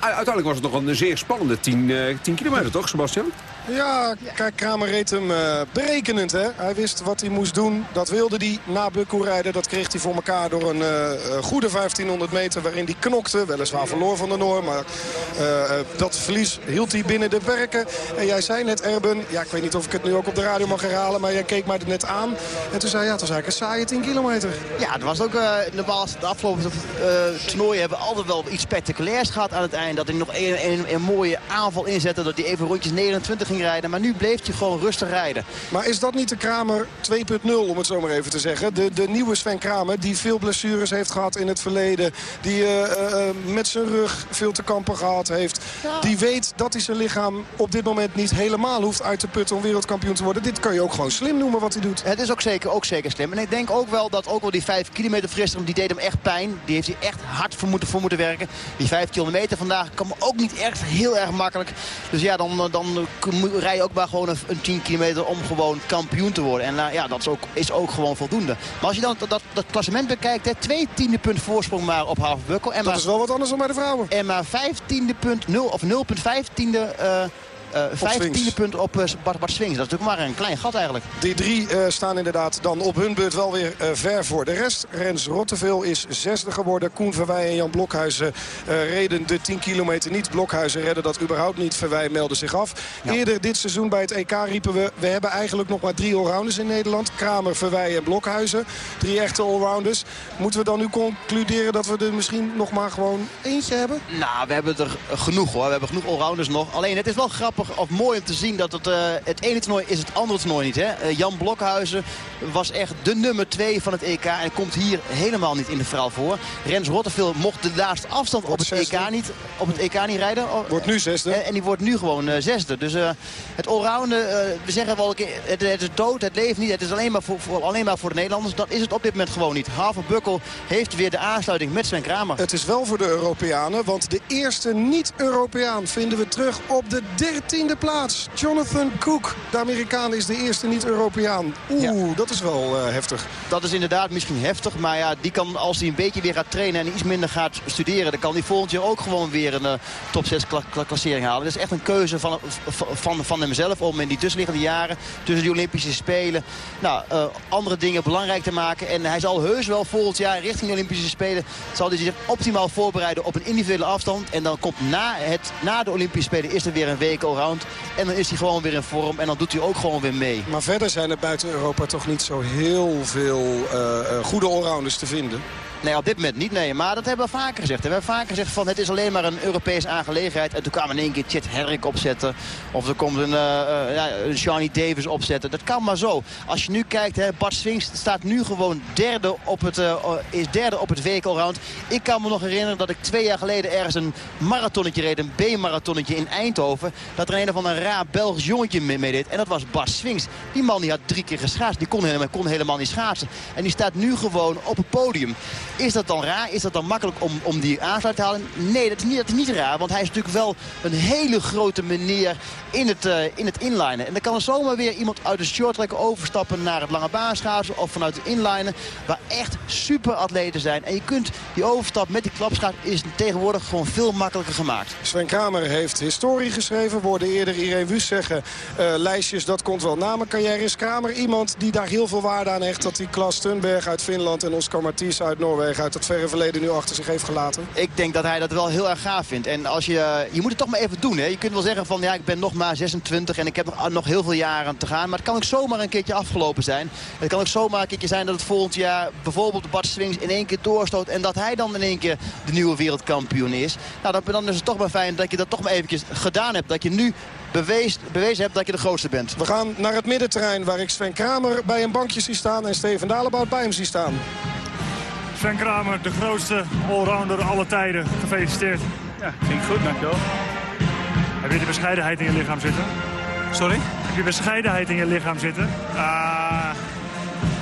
uiteindelijk was het nog een zeer spannende 10, uh, 10 kilometer, toch, Sebastian? Ja, kijk, Kramer reed hem uh, berekenend. Hè? Hij wist wat hij moest doen. Dat wilde hij na Bukko rijden. Dat kreeg hij voor elkaar door een uh, goede 1500 meter waarin hij knokte. Weliswaar verloor van de Noor, maar uh, dat verlies hield hij binnen de perken. En jij zei net, Erben, ja, ik weet niet of ik het nu ook op de radio mag herhalen... maar jij keek mij er net aan. En toen zei ja, het was eigenlijk een saaie 10 kilometer. Ja, het was ook normaal de afgelopen toernooien hebben we altijd wel iets spectaculairs gehad aan het eind. Dat hij nog een, een, een mooie aanval inzette, dat hij even rondjes 29 ging rijden. Maar nu bleef hij gewoon rustig rijden. Maar is dat niet de Kramer 2.0 om het zo maar even te zeggen? De, de nieuwe Sven Kramer die veel blessures heeft gehad in het verleden. Die uh, uh, met zijn rug veel te kampen gehad heeft. Ja. Die weet dat hij zijn lichaam op dit moment niet helemaal hoeft uit te putten om wereldkampioen te worden. Dit kan je ook gewoon slim noemen wat hij doet. Het is ook zeker, ook zeker slim. En ik denk ook wel dat ook wel die 5 kilometer frisdom, die deed hem echt pijn. Die heeft hij echt hard voor moeten, voor moeten werken. Die 5 kilometer vandaag kwam ook niet echt heel erg makkelijk. Dus ja, dan, dan rij je ook maar gewoon een, een 10 kilometer om gewoon kampioen te worden. En uh, ja, dat is ook, is ook gewoon voldoende. Maar als je dan dat, dat klassement bekijkt, hè, twee tiende punt voorsprong maar op Havenbukkel. Dat is wel wat anders dan bij de vrouwen. En maar vijftiende punt, 0 of 0,15 uh, uh, vijftiende punt op uh, Bart, Bart Swings. Dat is natuurlijk maar een klein gat eigenlijk. Die drie uh, staan inderdaad dan op hun beurt wel weer ver voor de rest. Rens Rotteveel is zesde geworden. Koen Verwij en Jan Blokhuizen reden de 10 kilometer niet. Blokhuizen redden dat überhaupt niet. Verwij meldde zich af. Ja. Eerder dit seizoen bij het EK riepen we... we hebben eigenlijk nog maar drie allrounders in Nederland. Kramer, Verwij en Blokhuizen. Drie echte allrounders. Moeten we dan nu concluderen dat we er misschien nog maar gewoon eentje hebben? Nou, we hebben er genoeg hoor. We hebben genoeg allrounders nog. Alleen het is wel grappig of mooi om te zien dat het, uh, het ene toernooi is het andere toernooi niet. Hè? Uh, Jan Blokhuizen was echt de nummer 2 van het EK en komt hier helemaal niet in de vrouw voor. Rens Rotteveel mocht de laatste afstand op het, EK niet, op het EK niet rijden. Wordt nu zesde. En, en die wordt nu gewoon zesde. Dus het allrounden, we zeggen wel, het, het is dood, het leeft niet. Het is alleen maar voor, voor, alleen maar voor de Nederlanders. Dat is het op dit moment gewoon niet. Haven Bukkel heeft weer de aansluiting met Sven Kramer. Het is wel voor de Europeanen, want de eerste niet-Europeaan vinden we terug op de 13 tiende plaats. Jonathan Cook, de Amerikaan, is de eerste niet-Europeaan. Oeh, dat is wel uh, heftig. Dat is inderdaad misschien heftig. Maar ja, die kan, als hij een beetje weer gaat trainen en iets minder gaat studeren... dan kan hij volgend jaar ook gewoon weer een uh, top 6 kla kla klassering halen. Dat is echt een keuze van, van, van hemzelf om in die tussenliggende jaren... tussen die Olympische Spelen nou, uh, andere dingen belangrijk te maken. En hij zal heus wel volgend jaar richting de Olympische Spelen... zal hij zich optimaal voorbereiden op een individuele afstand. En dan komt na, het, na de Olympische Spelen is er weer een week En dan is hij gewoon weer in vorm. En dan doet hij ook gewoon weer mee. Maar verder zijn er buiten Europa toch niet zo heel veel uh, goede allrounders te vinden. Nee, op dit moment niet. Nee. Maar dat hebben we vaker gezegd. We hebben vaker gezegd van het is alleen maar een Europese aangelegenheid. En toen kwamen in één keer Chet Herrick opzetten. Of er komt een, uh, ja, een Johnny Davis opzetten. Dat kan maar zo. Als je nu kijkt, hè, Bart Swings staat nu gewoon derde op het, uh, is derde op het week allround. Ik kan me nog herinneren dat ik twee jaar geleden ergens een marathonnetje reed. Een B-marathonnetje in Eindhoven. Dat er een van een raar Belgisch jongetje meedeed. En dat was Bart Swings. Die man die had drie keer geschaatst. Die kon helemaal, kon helemaal niet schaatsen. En die staat nu gewoon op het podium. Is dat dan raar? Is dat dan makkelijk om, om die aansluit te halen? Nee, dat is, niet, niet raar. Want hij is natuurlijk wel een hele grote meneer in het, uh, in het inlinen. En dan kan er zomaar weer iemand uit de shorttrack overstappen naar het lange baanschaatsen of vanuit het inlinen. Waar echt super atleten zijn. En je kunt die overstap met die klapschaat is tegenwoordig gewoon veel makkelijker gemaakt. Sven Kramer heeft historie geschreven. Worden eerder Irene Wus zeggen. Uh, lijstjes, dat komt wel na mijn carrière. Is Kramer iemand die daar heel veel waarde aan hecht. Dat die Klas Stunberg uit Finland en Oscar Marties uit Noorwegen uit het verre verleden nu achter zich heeft gelaten? Ik denk dat hij dat wel heel erg gaaf vindt. En als je, je moet het toch maar even doen. Hè? Je kunt wel zeggen van ja, ik ben nog maar 26 en ik heb nog, nog heel veel jaren te gaan. Maar het kan ook zomaar een keertje afgelopen zijn. Het kan ook zomaar een keertje zijn dat het volgend jaar bijvoorbeeld Bart Swings in één keer doorstoot. En dat hij dan in één keer de nieuwe wereldkampioen is. Nou, dan is het toch maar fijn dat je dat toch maar eventjes gedaan hebt. Dat je nu bewezen, bewezen hebt dat je de grootste bent. We gaan naar het middenterrein waar ik Sven Kramer bij een bankje zie staan en Steven Dalebout bij hem zie staan. Sven Kramer, de grootste allrounder aller tijden. Gefeliciteerd. Ja, ging goed, dankjewel. Heb je de bescheidenheid in je lichaam zitten? Sorry? Heb je bescheidenheid in je lichaam zitten? Uh,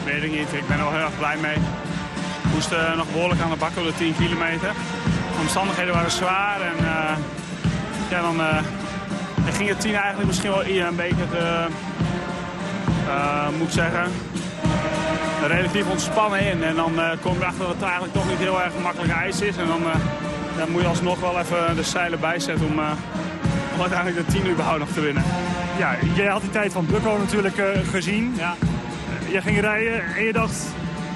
weet ik niet. Ik ben er wel heel erg blij mee. Ik moest uh, nog behoorlijk aan de bak op de 10 kilometer. De omstandigheden waren zwaar en uh, ja, dan ging het 10 eigenlijk misschien wel een beetje te, moet ik zeggen, relatief ontspannen in. En dan uh, kom je erachter dat het eigenlijk toch niet heel erg makkelijk ijs is. En dan, uh, dan moet je alsnog wel even de zeilen bijzetten om, uh, om uiteindelijk de 10 überhaupt nog te winnen. Ja, jij had die tijd van Bucko natuurlijk gezien. Ja. jij ging rijden en je dacht,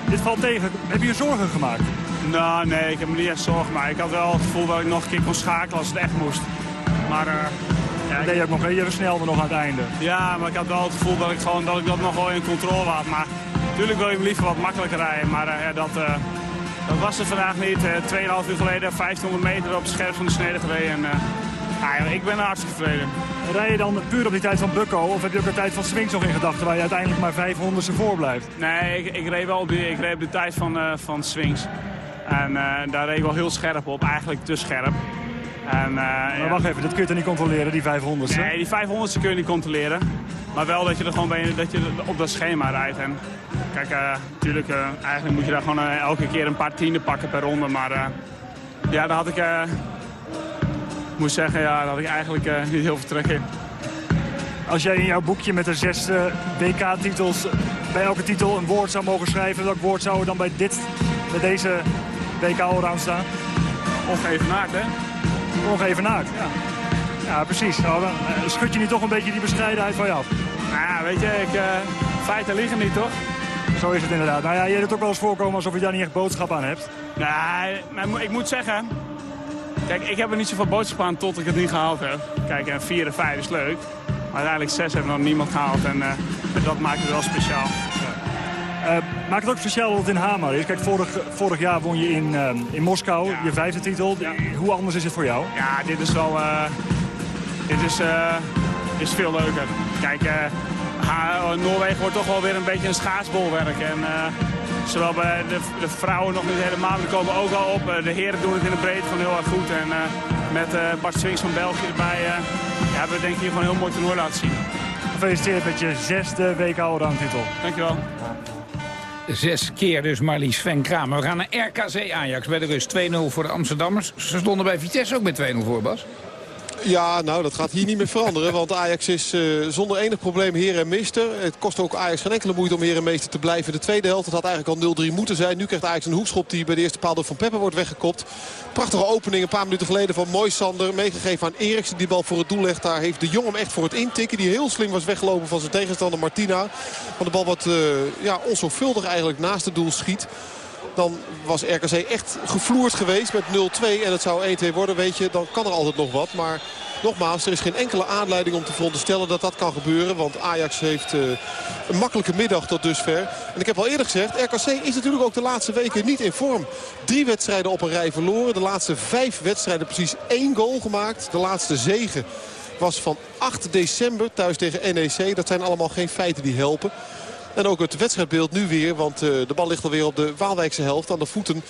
dit valt tegen. Heb je je zorgen gemaakt? Nou, nee, ik heb me niet echt zorgen gemaakt. Ik had wel het gevoel dat ik nog een keer kon schakelen als het echt moest. Maar... Ja, dat deed je ook nog, versnelde nog aan het einde. Ja, maar ik had wel het gevoel dat ik, gewoon, dat, ik dat nog wel in controle had. Maar Natuurlijk wil je hem liever wat makkelijker rijden, maar uh, dat, uh, dat was er vandaag niet. Uh, 2,5 uur geleden 1500 meter op scherp van de snede gereden. En, ah, ik ben hartstikke tevreden. Rij je dan puur op die tijd van Bucko of heb je ook een tijd van Swings nog in gedachten waar je uiteindelijk maar 500 voor blijft? Nee, ik, ik, reed wel op de, ik reed op de tijd van, van Swings. En daar reed ik wel heel scherp op, eigenlijk te scherp. En, maar ja. wacht even, dat kun je toch niet controleren, die 500 Nee, die 500 kun je niet controleren. Maar wel dat je er gewoon bij, dat je op dat schema rijdt. En kijk, natuurlijk, uh, eigenlijk moet je daar gewoon elke keer een paar tienden pakken per ronde. Maar ja, daar had ik, moet zeggen, ja, daar had ik eigenlijk niet heel veel trek in. Als jij in jouw boekje met de zes WK-titels bij elke titel een woord zou mogen schrijven, welk woord zou er dan bij, dit, bij deze WK-allround staan? Ongeëvenaard, hè? Ongeëvenaard, ja. Ja, precies. Nou, dan schud je niet toch een beetje die bescheidenheid van je af? Nou ja, weet je, ik, uh, feiten liggen niet, toch? Zo is het inderdaad. Nou ja, je hebt ook wel eens voorkomen alsof je daar niet echt boodschap aan hebt. Nee, maar ik moet zeggen... Kijk, ik heb er niet zoveel boodschap aan tot ik het niet gehaald heb. Kijk, en 4 en 5 is leuk. Maar uiteindelijk 6 hebben nog niemand gehaald. En, uh, en dat maakt het wel speciaal. Uh, maakt het ook speciaal dat het in Hamar is? Kijk, vorig, vorig jaar won je in, uh, in Moskou, ja. je vijfde titel. Ja. Hoe anders is het voor jou? Ja, dit is wel... dit is, is veel leuker. Kijk, Noorwegen wordt toch wel weer een beetje een schaatsbolwerk. En, zowel bij de, de, vrouwen nog niet helemaal, die komen ook al op. de heren doen het in de breedte gewoon heel erg goed. En met Bart Swings van België erbij hebben we denk ik hier gewoon een heel mooi toernooi laten zien. Gefeliciteerd met je zesde WK Allround titel. Dankjewel. Zes keer dus Marlies Sven Kramer. We gaan naar RKC Ajax bij de rust. 2-0 voor de Amsterdammers. Ze stonden bij Vitesse ook met 2-0 voor, Bas. Ja, nou, dat gaat hier niet meer veranderen. Want Ajax is eh, zonder enig probleem heer en meester. Het kost ook Ajax geen enkele moeite om heer en meester te blijven. In de tweede helft, het had eigenlijk al 0-3 moeten zijn. Nu krijgt Ajax een hoekschop die bij de eerste paal door Van Peppe wordt weggekopt. Prachtige opening een paar minuten geleden van Moisander. Meegegeven aan Eriksen die bal voor het doel legt. Daar heeft de Jong hem echt voor het intikken. Die heel slim was weggelopen van zijn tegenstander Martina. Want de bal wat uh, ja, onzorgvuldig eigenlijk naast het doel schiet dan was RKC echt gevloerd geweest met 0-2. En het zou 1-2 worden, weet je, dan kan er altijd nog wat. Maar nogmaals, er is geen enkele aanleiding om te veronderstellen dat dat kan gebeuren. Want Ajax heeft uh, een makkelijke middag tot dusver. En ik heb al eerder gezegd, RKC is natuurlijk ook de laatste weken niet in vorm. Drie wedstrijden op een rij verloren. De laatste vijf wedstrijden precies één goal gemaakt. De laatste zegen was van 8 december thuis tegen NEC. Dat zijn allemaal geen feiten die helpen. En ook het wedstrijdbeeld nu weer. Want uh, de bal ligt alweer op de Waalwijkse helft. Aan de voeten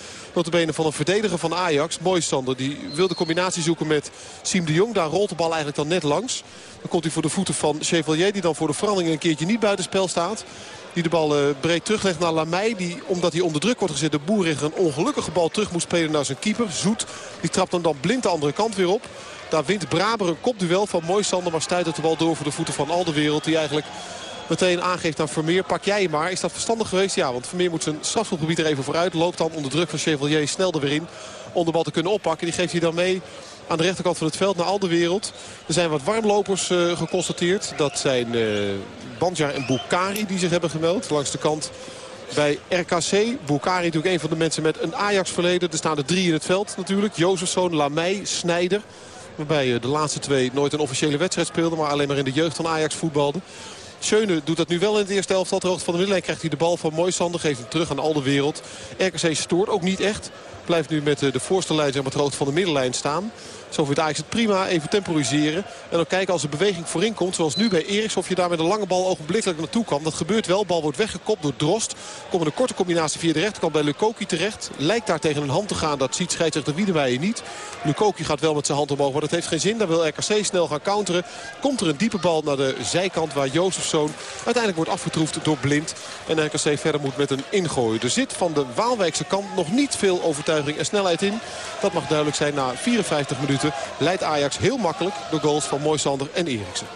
benen van een verdediger van Ajax. Moisander. Die wil de combinatie zoeken met Siem de Jong. Daar rolt de bal eigenlijk dan net langs. Dan komt hij voor de voeten van Chevalier. Die dan voor de verandering een keertje niet buitenspel staat. Die de bal uh, breed teruglegt naar Lamey. Die, omdat hij onder druk wordt gezet, de Boeringer een ongelukkige bal terug moet spelen naar zijn keeper. Zoet. Die trapt hem dan blind de andere kant weer op. Daar wint Braber een kopduel van Moisander. Maar stuit de bal door voor de voeten van Alderwereld. Die eigenlijk meteen aangeeft aan Vermeer. Pak jij maar. Is dat verstandig geweest? Ja, want Vermeer moet zijn strafschopgebied er even vooruit. Loopt dan onder druk van Chevalier snel er weer in. Om de bal te kunnen oppakken. Die geeft hij dan mee aan de rechterkant van het veld naar al de wereld. Er zijn wat warmlopers uh, geconstateerd. Dat zijn uh, Banja en Boukari die zich hebben gemeld. Langs de kant bij RKC. Boukari natuurlijk een van de mensen met een Ajax-verleden. Er staan er drie in het veld natuurlijk. Jozefzoon, Lamey, Snijder. Waarbij uh, de laatste twee nooit een officiële wedstrijd speelden. Maar alleen maar in de jeugd van Ajax voetbalden. Schöne doet dat nu wel in het eerste elftal. Ter hoogte van de middenlijn krijgt hij de bal van Moisander. Geeft hem terug aan al de wereld. RKC stoort ook niet echt. Blijft nu met de voorste lijn zeg maar, ter hoogte van de middenlijn staan. Zo vindt Ajax het prima. Even temporiseren. En dan kijken als er beweging voorin komt. Zoals nu bij Eriks. Of je daar met een lange bal ogenblikkelijk naartoe kan. Dat gebeurt wel. Bal wordt weggekopt door Drost. Komt een korte combinatie via de rechterkant bij Lukoki terecht. Lijkt daar tegen een hand te gaan. Dat ziet scheidsrechter Wiedemeyer niet. Lukoki gaat wel met zijn hand omhoog. Maar dat heeft geen zin. Daar wil RKC snel gaan counteren. Komt er een diepe bal naar de zijkant waar Jozefzoon uiteindelijk wordt afgetroefd door Blind. En RKC verder moet met een ingooi. Er zit van de Waalwijkse kant nog niet veel overtuiging en snelheid in. Dat mag duidelijk zijn na 54 minuten. Leidt Ajax heel makkelijk door goals van Moisander en Eriksen.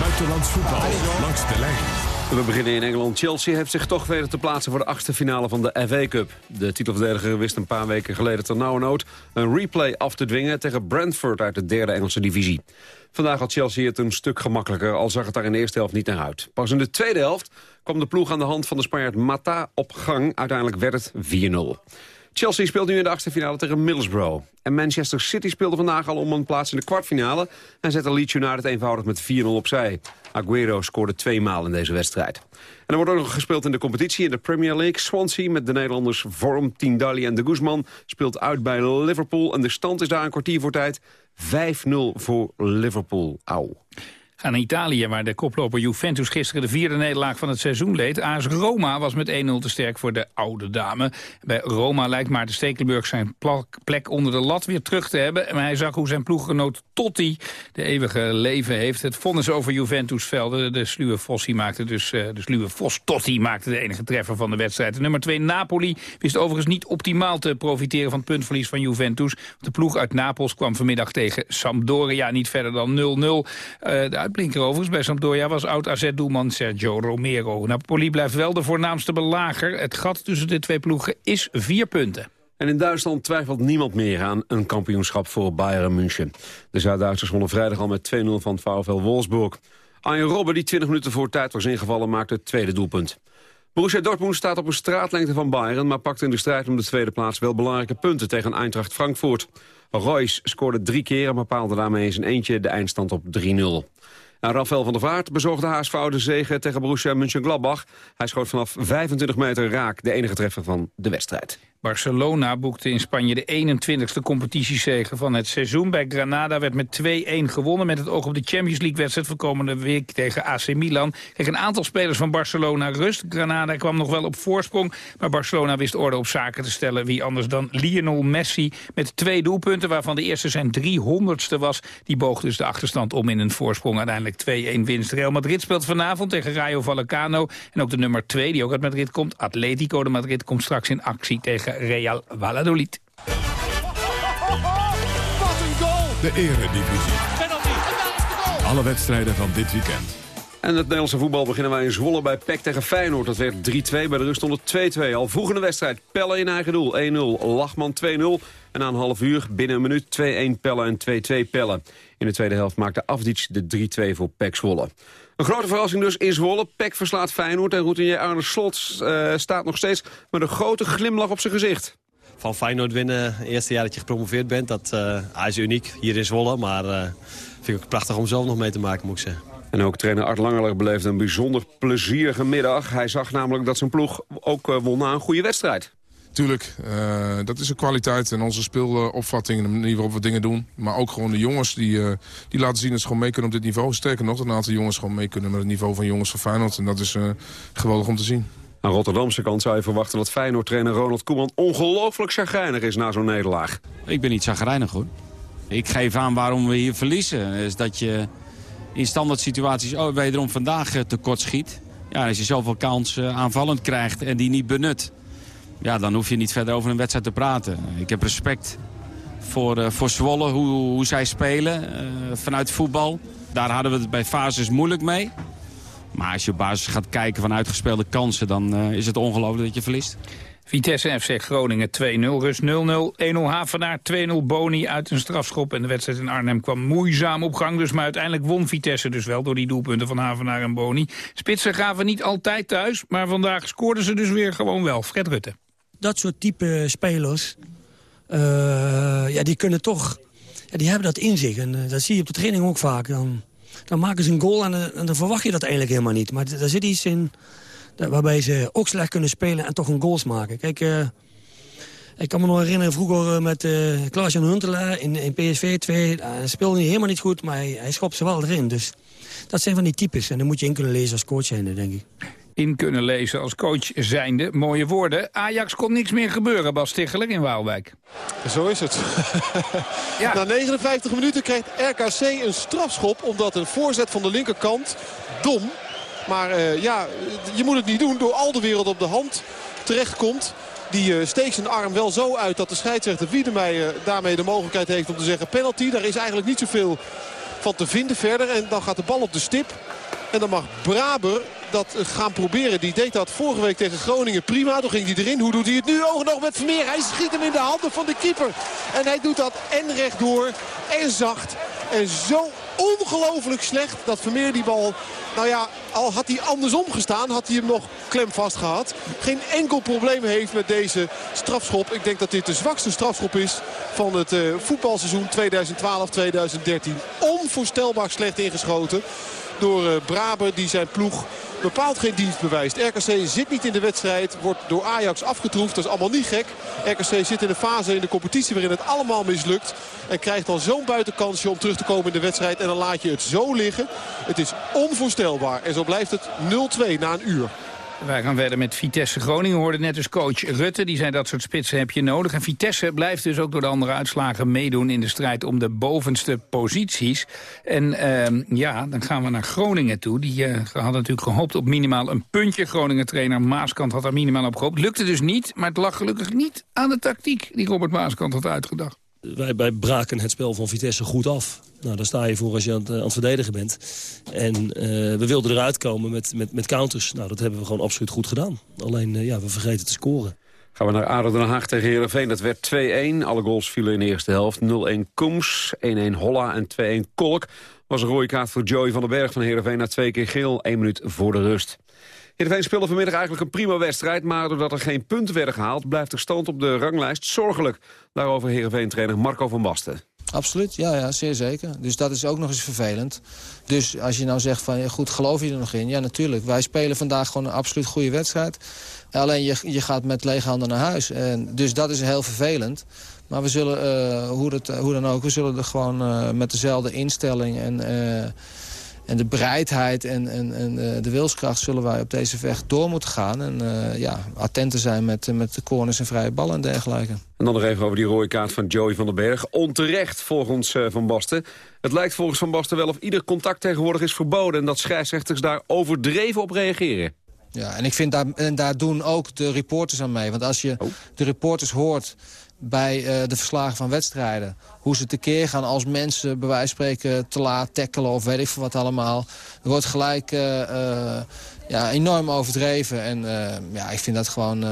Buitenlands voetbal langs de lijn. We beginnen in Engeland. Chelsea heeft zich toch weten te plaatsen voor de achtste finale van de FA Cup. De titelverdediger wist een paar weken geleden ter nauwe nood een replay af te dwingen tegen Brentford uit de derde Engelse divisie. Vandaag had Chelsea het een stuk gemakkelijker, al zag het daar in de eerste helft niet naar uit. Pas in de tweede helft kwam de ploeg aan de hand van de Spanjaard Mata op gang. Uiteindelijk werd het 4-0. Chelsea speelt nu in de achtste finale tegen Middlesbrough. En Manchester City speelde vandaag al om een plaats in de kwartfinale... en zette Leeds United eenvoudig met 4-0 opzij. Aguero scoorde twee maal in deze wedstrijd. En er wordt ook nog gespeeld in de competitie in de Premier League. Swansea met de Nederlanders Vorm, Tindalli en de Guzman... speelt uit bij Liverpool en de stand is daar een kwartier voor tijd. 5-0 voor Liverpool. Auw gaan Italië, waar de koploper Juventus gisteren de vierde nederlaag van het seizoen leed. AS Roma was met 1-0 te sterk voor de oude dame. Bij Roma lijkt Maarten Stekelenburg zijn plek onder de lat weer terug te hebben. Maar hij zag hoe zijn ploeggenoot Totti de eeuwige leven heeft. Het vonnis over Juventus velden. De sluwe Fossi maakte dus, uh, de sluwe Vos Totti maakte de enige treffer van de wedstrijd. De nummer 2 Napoli wist overigens niet optimaal te profiteren van het puntverlies van Juventus. De ploeg uit Napels kwam vanmiddag tegen Sampdoria niet verder dan 0-0. Uh, uitblinker overigens bij Sampdoria was oud-AZ-doelman Sergio Romero. Napoli blijft wel de voornaamste belager. Het gat tussen de twee ploegen is vier punten. En in Duitsland twijfelt niemand meer aan een kampioenschap voor Bayern München. De Zuid-Duitsers wonnen vrijdag al met 2-0 van VfL Wolfsburg. Arjen Robben, die 20 minuten voor tijd was ingevallen, maakte het tweede doelpunt. Borussia Dortmund staat op een straatlengte van Bayern... maar pakt in de strijd om de tweede plaats wel belangrijke punten tegen Eintracht Frankfurt. Royce scoorde drie keer en bepaalde daarmee een eentje de eindstand op 3-0. En Rafael van der Vaart bezorgde HSV de zege tegen Borussia Mönchengladbach. Hij schoot vanaf 25 meter raak de enige treffer van de wedstrijd. Barcelona boekte in Spanje de 21ste competitiezege van het seizoen. Bij Granada werd met 2-1 gewonnen met het oog op de Champions League-wedstrijd van komende week tegen AC Milan. Kijk, een aantal spelers van Barcelona rust. Granada kwam nog wel op voorsprong, maar Barcelona wist orde op zaken te stellen. Wie anders dan Lionel Messi met twee doelpunten, waarvan de eerste zijn 300ste was. Die boog dus de achterstand om in een voorsprong. Uiteindelijk 2-1 winst. Real Madrid speelt vanavond tegen Rayo Vallecano. En ook de nummer 2, die ook uit Madrid komt, Atletico de Madrid, komt straks in actie tegen Real Valladolid. Wat een goal! De eredivisie. Penalty. En daar is de goal. Alle wedstrijden van dit weekend. En het Nederlandse voetbal beginnen wij in Zwolle bij PEC tegen Feyenoord. Dat werd 3-2, bij de rust stond het 2-2. Al vroeg in de wedstrijd, Pelle in eigen doel, 1-0. Lachman 2-0. En na een half uur, binnen een minuut, 2-1 Pelle en 2-2 Pelle. In de tweede helft maakte Afdic de 3-2 voor PEC Zwolle. Een grote verrassing dus in Zwolle. PEC verslaat Feyenoord en routinier Arne Slot uh, staat nog steeds met een grote glimlach op zijn gezicht. Van Feyenoord winnen, eerste jaar dat je gepromoveerd bent, dat uh, is uniek hier in Zwolle. Maar uh, vind ik ook prachtig om zelf nog mee te maken, moet ik zeggen. En ook trainer Art Langerler beleefde een bijzonder plezierige middag. Hij zag namelijk dat zijn ploeg ook won na een goede wedstrijd. Tuurlijk, uh, dat is een kwaliteit en onze speelopvatting en de manier waarop we dingen doen. Maar ook gewoon de jongens die, uh, die laten zien dat ze gewoon mee kunnen op dit niveau. Sterker nog, dat een aantal jongens gewoon mee kunnen met het niveau van jongens van Feyenoord. En dat is uh, geweldig om te zien. Aan Rotterdamse kant zou je verwachten dat Feyenoord-trainer Ronald Koeman ongelooflijk chagrijnig is na zo'n nederlaag. Ik ben niet chagrijnig hoor. Ik geef aan waarom we hier verliezen. Is dat je in standaard situaties oh, wederom vandaag tekort schiet. Ja, als je zoveel kansen aanvallend krijgt en die niet benut ja, dan hoef je niet verder over een wedstrijd te praten. Ik heb respect voor, uh, voor Zwolle, hoe, hoe zij spelen uh, vanuit voetbal. Daar hadden we het bij fases moeilijk mee. Maar als je op basis gaat kijken van uitgespeelde kansen... dan uh, is het ongelooflijk dat je verliest. Vitesse FC Groningen 2-0, rust 0-0. 1-0 Havenaar, 2-0 Boni uit een strafschop. En de wedstrijd in Arnhem kwam moeizaam op gang. Dus maar uiteindelijk won Vitesse dus wel door die doelpunten van Havenaar en Boni. Spitsen gaven niet altijd thuis, maar vandaag scoorden ze dus weer gewoon wel. Fred Rutte dat soort type spelers, uh, ja, die kunnen toch, ja, die hebben dat in zich. En uh, dat zie je op de training ook vaak. Dan, dan maken ze een goal en, uh, en, dan verwacht je dat eigenlijk helemaal niet. Maar daar zit iets in waarbij ze ook slecht kunnen spelen en toch een goals maken. Kijk, ik kan me nog herinneren vroeger met uh, Klaas-Jan Huntelaar in, in PSV 2. Hij speelde hij helemaal niet goed, maar hij, hij schopt ze wel erin. Dus dat zijn van die types en dan moet je in kunnen lezen als coach zijn, denk ik in kunnen lezen als coach zijnde. Mooie woorden. Ajax kon niks meer gebeuren, Bas Ticheler in Waalwijk. Zo is het. ja. Na 59 minuten krijgt RKC een strafschop... omdat een voorzet van de linkerkant, dom... maar uh, ja, je moet het niet doen door al de wereld op de hand terechtkomt... Die uh, steekt zijn arm wel zo uit dat de scheidsrechter Wiedemeijer uh, daarmee de mogelijkheid heeft om te zeggen penalty. Daar is eigenlijk niet zoveel van te vinden verder. En dan gaat de bal op de stip. En dan mag Braber dat gaan proberen. Die deed dat vorige week tegen Groningen prima. Toen ging hij erin. Hoe doet hij het nu? Oog nog met Vermeer. Hij schiet hem in de handen van de keeper. En hij doet dat en rechtdoor en zacht. En zo ongelooflijk slecht dat Vermeer die bal... Nou ja, al had hij andersom gestaan, had hij hem nog klem vast gehad. Geen enkel probleem heeft met deze strafschop. Ik denk dat dit de zwakste strafschop is van het uh, voetbalseizoen 2012-2013. Onvoorstelbaar slecht ingeschoten door uh, Braber die zijn ploeg bepaald geen dienst bewijst. RKC zit niet in de wedstrijd, wordt door Ajax afgetroefd. Dat is allemaal niet gek. RKC zit in een fase in de competitie waarin het allemaal mislukt. En krijgt dan zo'n buitenkansje om terug te komen in de wedstrijd. En dan laat je het zo liggen. Het is onvoorstelbaar. En zo blijft het 0-2 na een uur. Wij gaan verder met Vitesse Groningen. We hoorden net dus coach Rutte. Die zei dat soort spitsen heb je nodig. En Vitesse blijft dus ook door de andere uitslagen meedoen... in de strijd om de bovenste posities. En uh, ja, dan gaan we naar Groningen toe. Die uh, hadden natuurlijk gehoopt op minimaal een puntje. Groningen-trainer Maaskant had daar minimaal op gehoopt. Lukte dus niet, maar het lag gelukkig niet aan de tactiek... die Robert Maaskant had uitgedacht. Wij, wij braken het spel van Vitesse goed af. Nou, daar sta je voor als je aan het, het verdedigen bent. En uh, we wilden eruit komen met, met, met counters. Nou, dat hebben we gewoon absoluut goed gedaan. Alleen, uh, ja, we vergeten te scoren. Gaan we naar ADO Den Haag tegen Heerenveen. Dat werd 2-1. Alle goals vielen in de eerste helft. 0-1 Koems, 1-1 Holla en 2-1 Kolk. Was een rode kaart voor Joey van den Berg van Heerenveen... na twee keer geel, 1 minuut voor de rust. Heerenveen speelde vanmiddag eigenlijk een prima wedstrijd... maar doordat er geen punten werden gehaald... blijft de stand op de ranglijst zorgelijk. Daarover Heerenveen-trainer Marco van Basten. Absoluut, ja, ja, zeer zeker. Dus dat is ook nog eens vervelend. Dus als je nou zegt van, goed, geloof je er nog in? Ja, natuurlijk. Wij spelen vandaag gewoon een absoluut goede wedstrijd. Alleen je, je gaat met lege handen naar huis. En dus dat is heel vervelend. Maar we zullen, uh, hoe, hoe dan ook, we zullen er gewoon uh, met dezelfde instelling en, uh, en de bereidheid en, en, en de wilskracht zullen wij op deze weg door moeten gaan. En ja, attent te zijn met, met de corners en vrije ballen en dergelijke. En dan nog even over die rode kaart van Joey van den Berg. Onterecht volgens Van Basten. Het lijkt volgens Van Basten wel of ieder contact tegenwoordig is verboden... en dat scheidsrechters daar overdreven op reageren. Ja, en ik vind daar, en daar doen ook de reporters aan mee. Want als je de reporters hoort bij uh, de verslagen van wedstrijden. Hoe ze tekeer gaan als mensen bij wijze van spreken te laat tackelen of weet ik veel wat allemaal. Er wordt gelijk uh, uh, ja, enorm overdreven. En ja, ik vind dat gewoon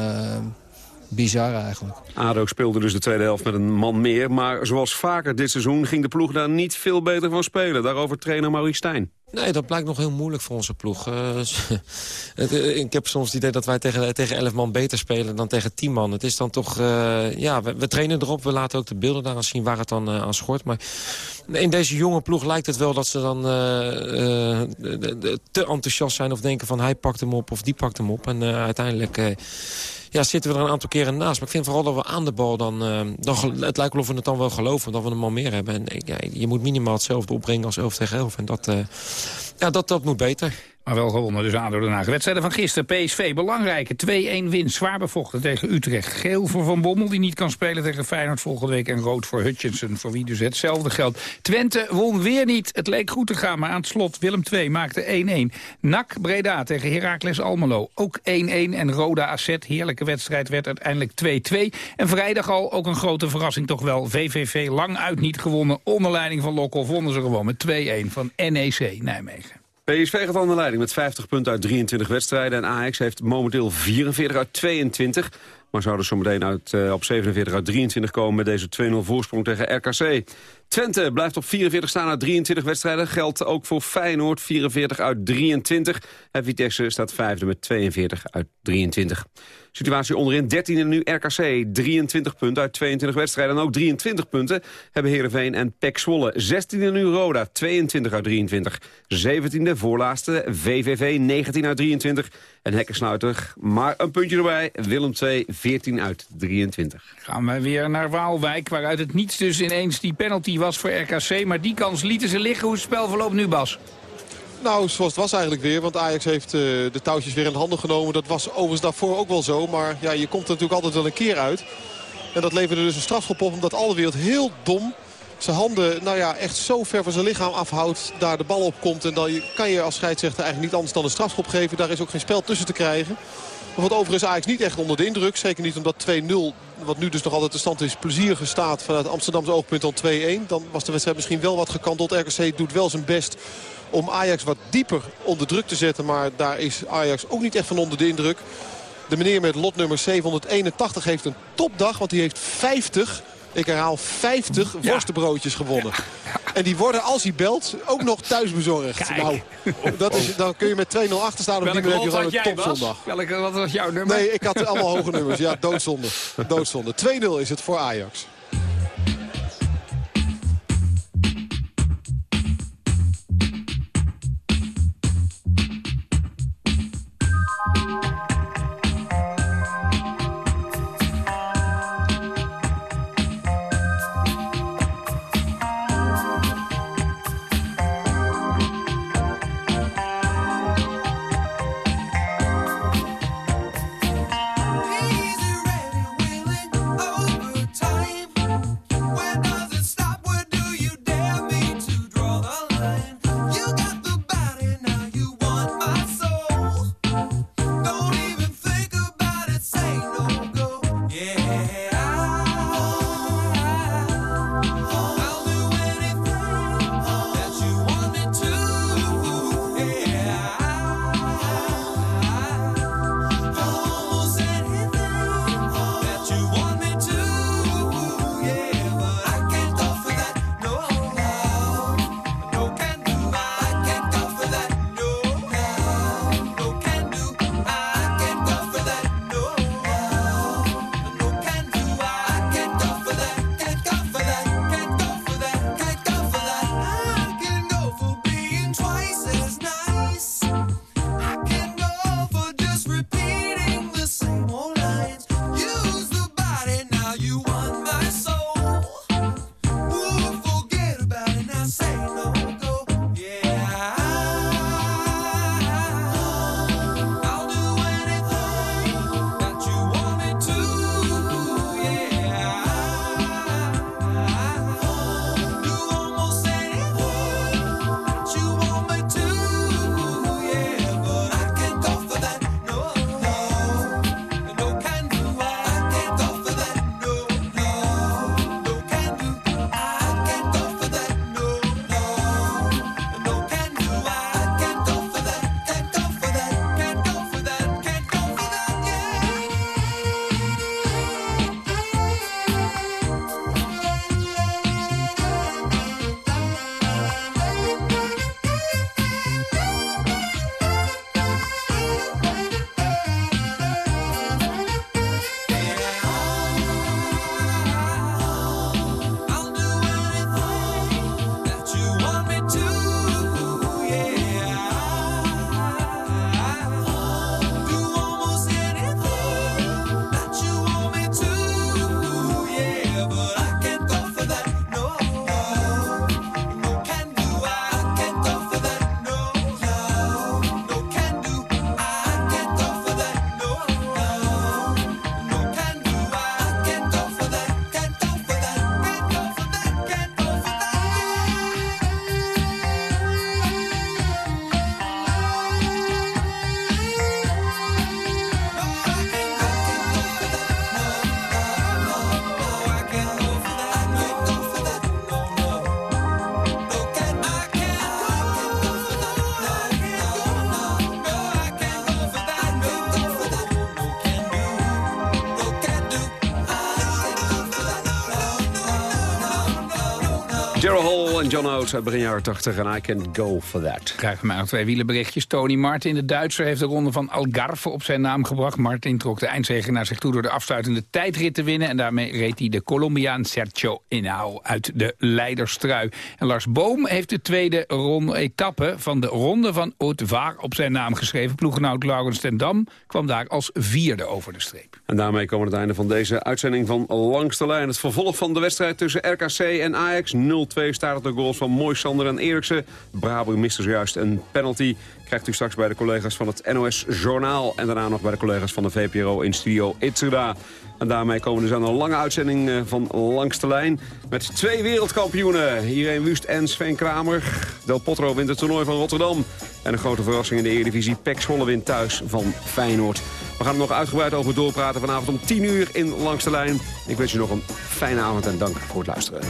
bizar eigenlijk. ADO speelde dus de tweede helft met een man meer. Maar zoals vaker dit seizoen ging de ploeg daar niet veel beter van spelen. Daarover trainer Maurice Stijn. Nee, dat blijkt nog heel moeilijk voor onze ploeg. Uh, ik heb soms het idee dat wij tegen, tegen 11 man beter spelen dan tegen 10 man. Het is dan toch... Uh, ja, we, trainen erop. We laten ook de beelden daar zien waar het dan aan schort. Maar in deze jonge ploeg lijkt het wel dat ze dan te enthousiast zijn... of denken van hij pakt hem op of die pakt hem op. En uiteindelijk ja, zitten we er een aantal keren naast. Maar ik vind vooral dat we aan de bal dan... Uh, dan het lijkt wel of we het dan wel geloven dat we hem al meer hebben. En ja, je moet minimaal hetzelfde opbrengen als 11 tegen 11. En dat, uh, ja, dat, dat moet beter. Maar wel gewonnen, dus ADO Den Haag. Wedstrijden van gisteren, PSV, belangrijke 2-1 win. Zwaar bevochten tegen Utrecht. Geel voor Van Bommel, die niet kan spelen tegen Feyenoord volgende week. En rood voor Hutchinson, voor wie dus hetzelfde geldt. Twente won weer niet. Het leek goed te gaan, maar aan het slot Willem II maakte 1-1. NAC Breda tegen Heracles Almelo, ook 1-1. En Roda AZ, heerlijke wedstrijd, werd uiteindelijk 2-2. En vrijdag al, ook een grote verrassing toch wel. VVV lang uit niet gewonnen. Onder leiding van Lokkel vonden ze gewoon met 2-1 van NEC Nijmegen. PSV gaat aan de leiding met 50 punten uit 23 wedstrijden. En Ajax heeft momenteel 44 uit 22. Maar zouden zo meteen uit, uh, op 47 uit 23 komen met deze 2-0 voorsprong tegen RKC. Twente blijft op 44 staan uit 23 wedstrijden. Geldt ook voor Feyenoord, 44 uit 23. En Vitesse staat vijfde met 42 uit 23. Situatie onderin, 13e nu RKC, 23 punten uit 22 wedstrijden. En ook 23 punten hebben Heerenveen en Pek Zwolle. 16e nu Roda, 22 uit 23. 17e voorlaatste VVV, 19 uit 23. En Hekkensluiter, maar een puntje erbij. Willem 2, 14 uit 23. Gaan we weer naar Waalwijk, waaruit het niets dus ineens die penalty was voor RKC. Maar die kans lieten ze liggen. Hoe het spel verloopt nu, Bas? Nou, zoals het was eigenlijk weer. Want Ajax heeft uh, de touwtjes weer in handen genomen. Dat was overigens daarvoor ook wel zo. Maar ja, je komt er natuurlijk altijd wel een keer uit. En dat leverde dus een strafschop op. Omdat alle wereld heel dom zijn handen nou ja, echt zo ver van zijn lichaam afhoudt. Daar de bal op komt. En dan kan je als scheidsrechter eigenlijk niet anders dan een strafschop geven. Daar is ook geen spel tussen te krijgen. Wat overigens Ajax niet echt onder de indruk. Zeker niet omdat 2-0, wat nu dus nog altijd de stand is, plezier staat vanuit Amsterdamse oogpunt al 2-1. Dan was de wedstrijd misschien wel wat gekanteld. RKC doet wel zijn best om Ajax wat dieper onder druk te zetten. Maar daar is Ajax ook niet echt van onder de indruk. De meneer met lotnummer 781 heeft een topdag, want hij heeft 50 ik herhaal 50 ja. worstenbroodjes gewonnen. En die worden, als hij belt, ook nog thuis bezorgd. Nou, dat is, dan kun je met 2-0 achter staan. Op die heb je gewoon een topzondag. Welke, wat was jouw nummer? Nee, ik had allemaal hoge nummers. Ja, doodzonde. doodzonde. 2-0 is het voor Ajax. Daryl Hall en John Oates uit begin jaren 80 en I Can Go For That. Krijgen we maar nog twee wielenberichtjes. Tony Martin, de Duitser, heeft de ronde van Algarve op zijn naam gebracht. Martin trok de eindzege naar zich toe door de afsluitende tijdrit te winnen. En daarmee reed hij de Colombiaan Sergio Henao uit de leiderstrui. En Lars Boom heeft de tweede ronde etappe van de ronde van Haute-Var op zijn naam geschreven. Ploegenoot Laurens ten Dam kwam daar als vierde over de streep. En daarmee komen we aan het einde van deze uitzending van Langs de Lijn. Het vervolg van de wedstrijd tussen RKC en Ajax. 0-2 staat het goals van Moisander en Eriksen. Brabo miste zojuist een penalty. Krijgt u straks bij de collega's van het NOS Journaal. En daarna nog bij de collega's van de VPRO in Studio Itzerda. En daarmee komen we dus aan een lange uitzending eh, van Langs de Lijn. Met twee wereldkampioenen. Irene Wust en Sven Kramer. Del Potro wint het toernooi van Rotterdam. En een grote verrassing in de Eredivisie. Pek Zwolle wint thuis van Feyenoord. We gaan er nog uitgebreid over doorpraten vanavond om 10 uur in Langs de Lijn. Ik wens je nog een fijne avond en dank voor het luisteren.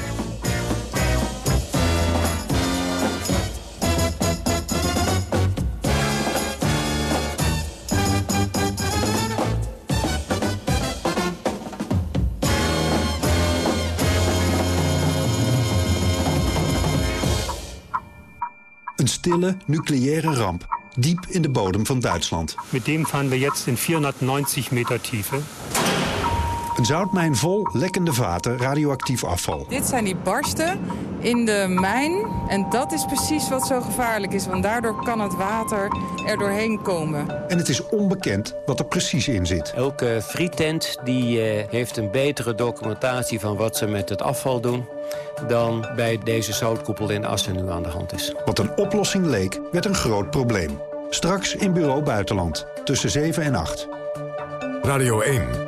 Een stille nucleaire ramp, diep in de bodem van Duitsland. Met dem fahren we jetzt in 490 meter tiefe. Een zoutmijn vol lekkende vaten radioactief afval. Dit zijn die barsten in de mijn. En dat is precies wat zo gevaarlijk is. Want daardoor kan het water er doorheen komen. En het is onbekend wat er precies in zit. Elke frietent die, uh, heeft een betere documentatie van wat ze met het afval doen dan bij deze zoutkoepel in Assen nu aan de hand is. Wat een oplossing leek, werd een groot probleem. Straks in Bureau Buitenland, tussen 7 en 8. Radio 1,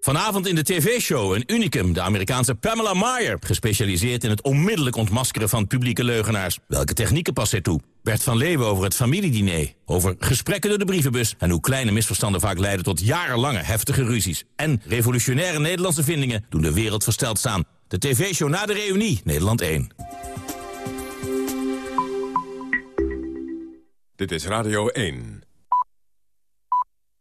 Vanavond in de tv-show een unicum, de Amerikaanse Pamela Meyer... gespecialiseerd in het onmiddellijk ontmaskeren van publieke leugenaars. Welke technieken past zij toe? Bert van Leeuwen over het familiediner, over gesprekken door de brievenbus... en hoe kleine misverstanden vaak leiden tot jarenlange heftige ruzies. En revolutionaire Nederlandse vindingen doen de wereld versteld staan. De tv-show na de reunie, Nederland 1. Dit is Radio 1.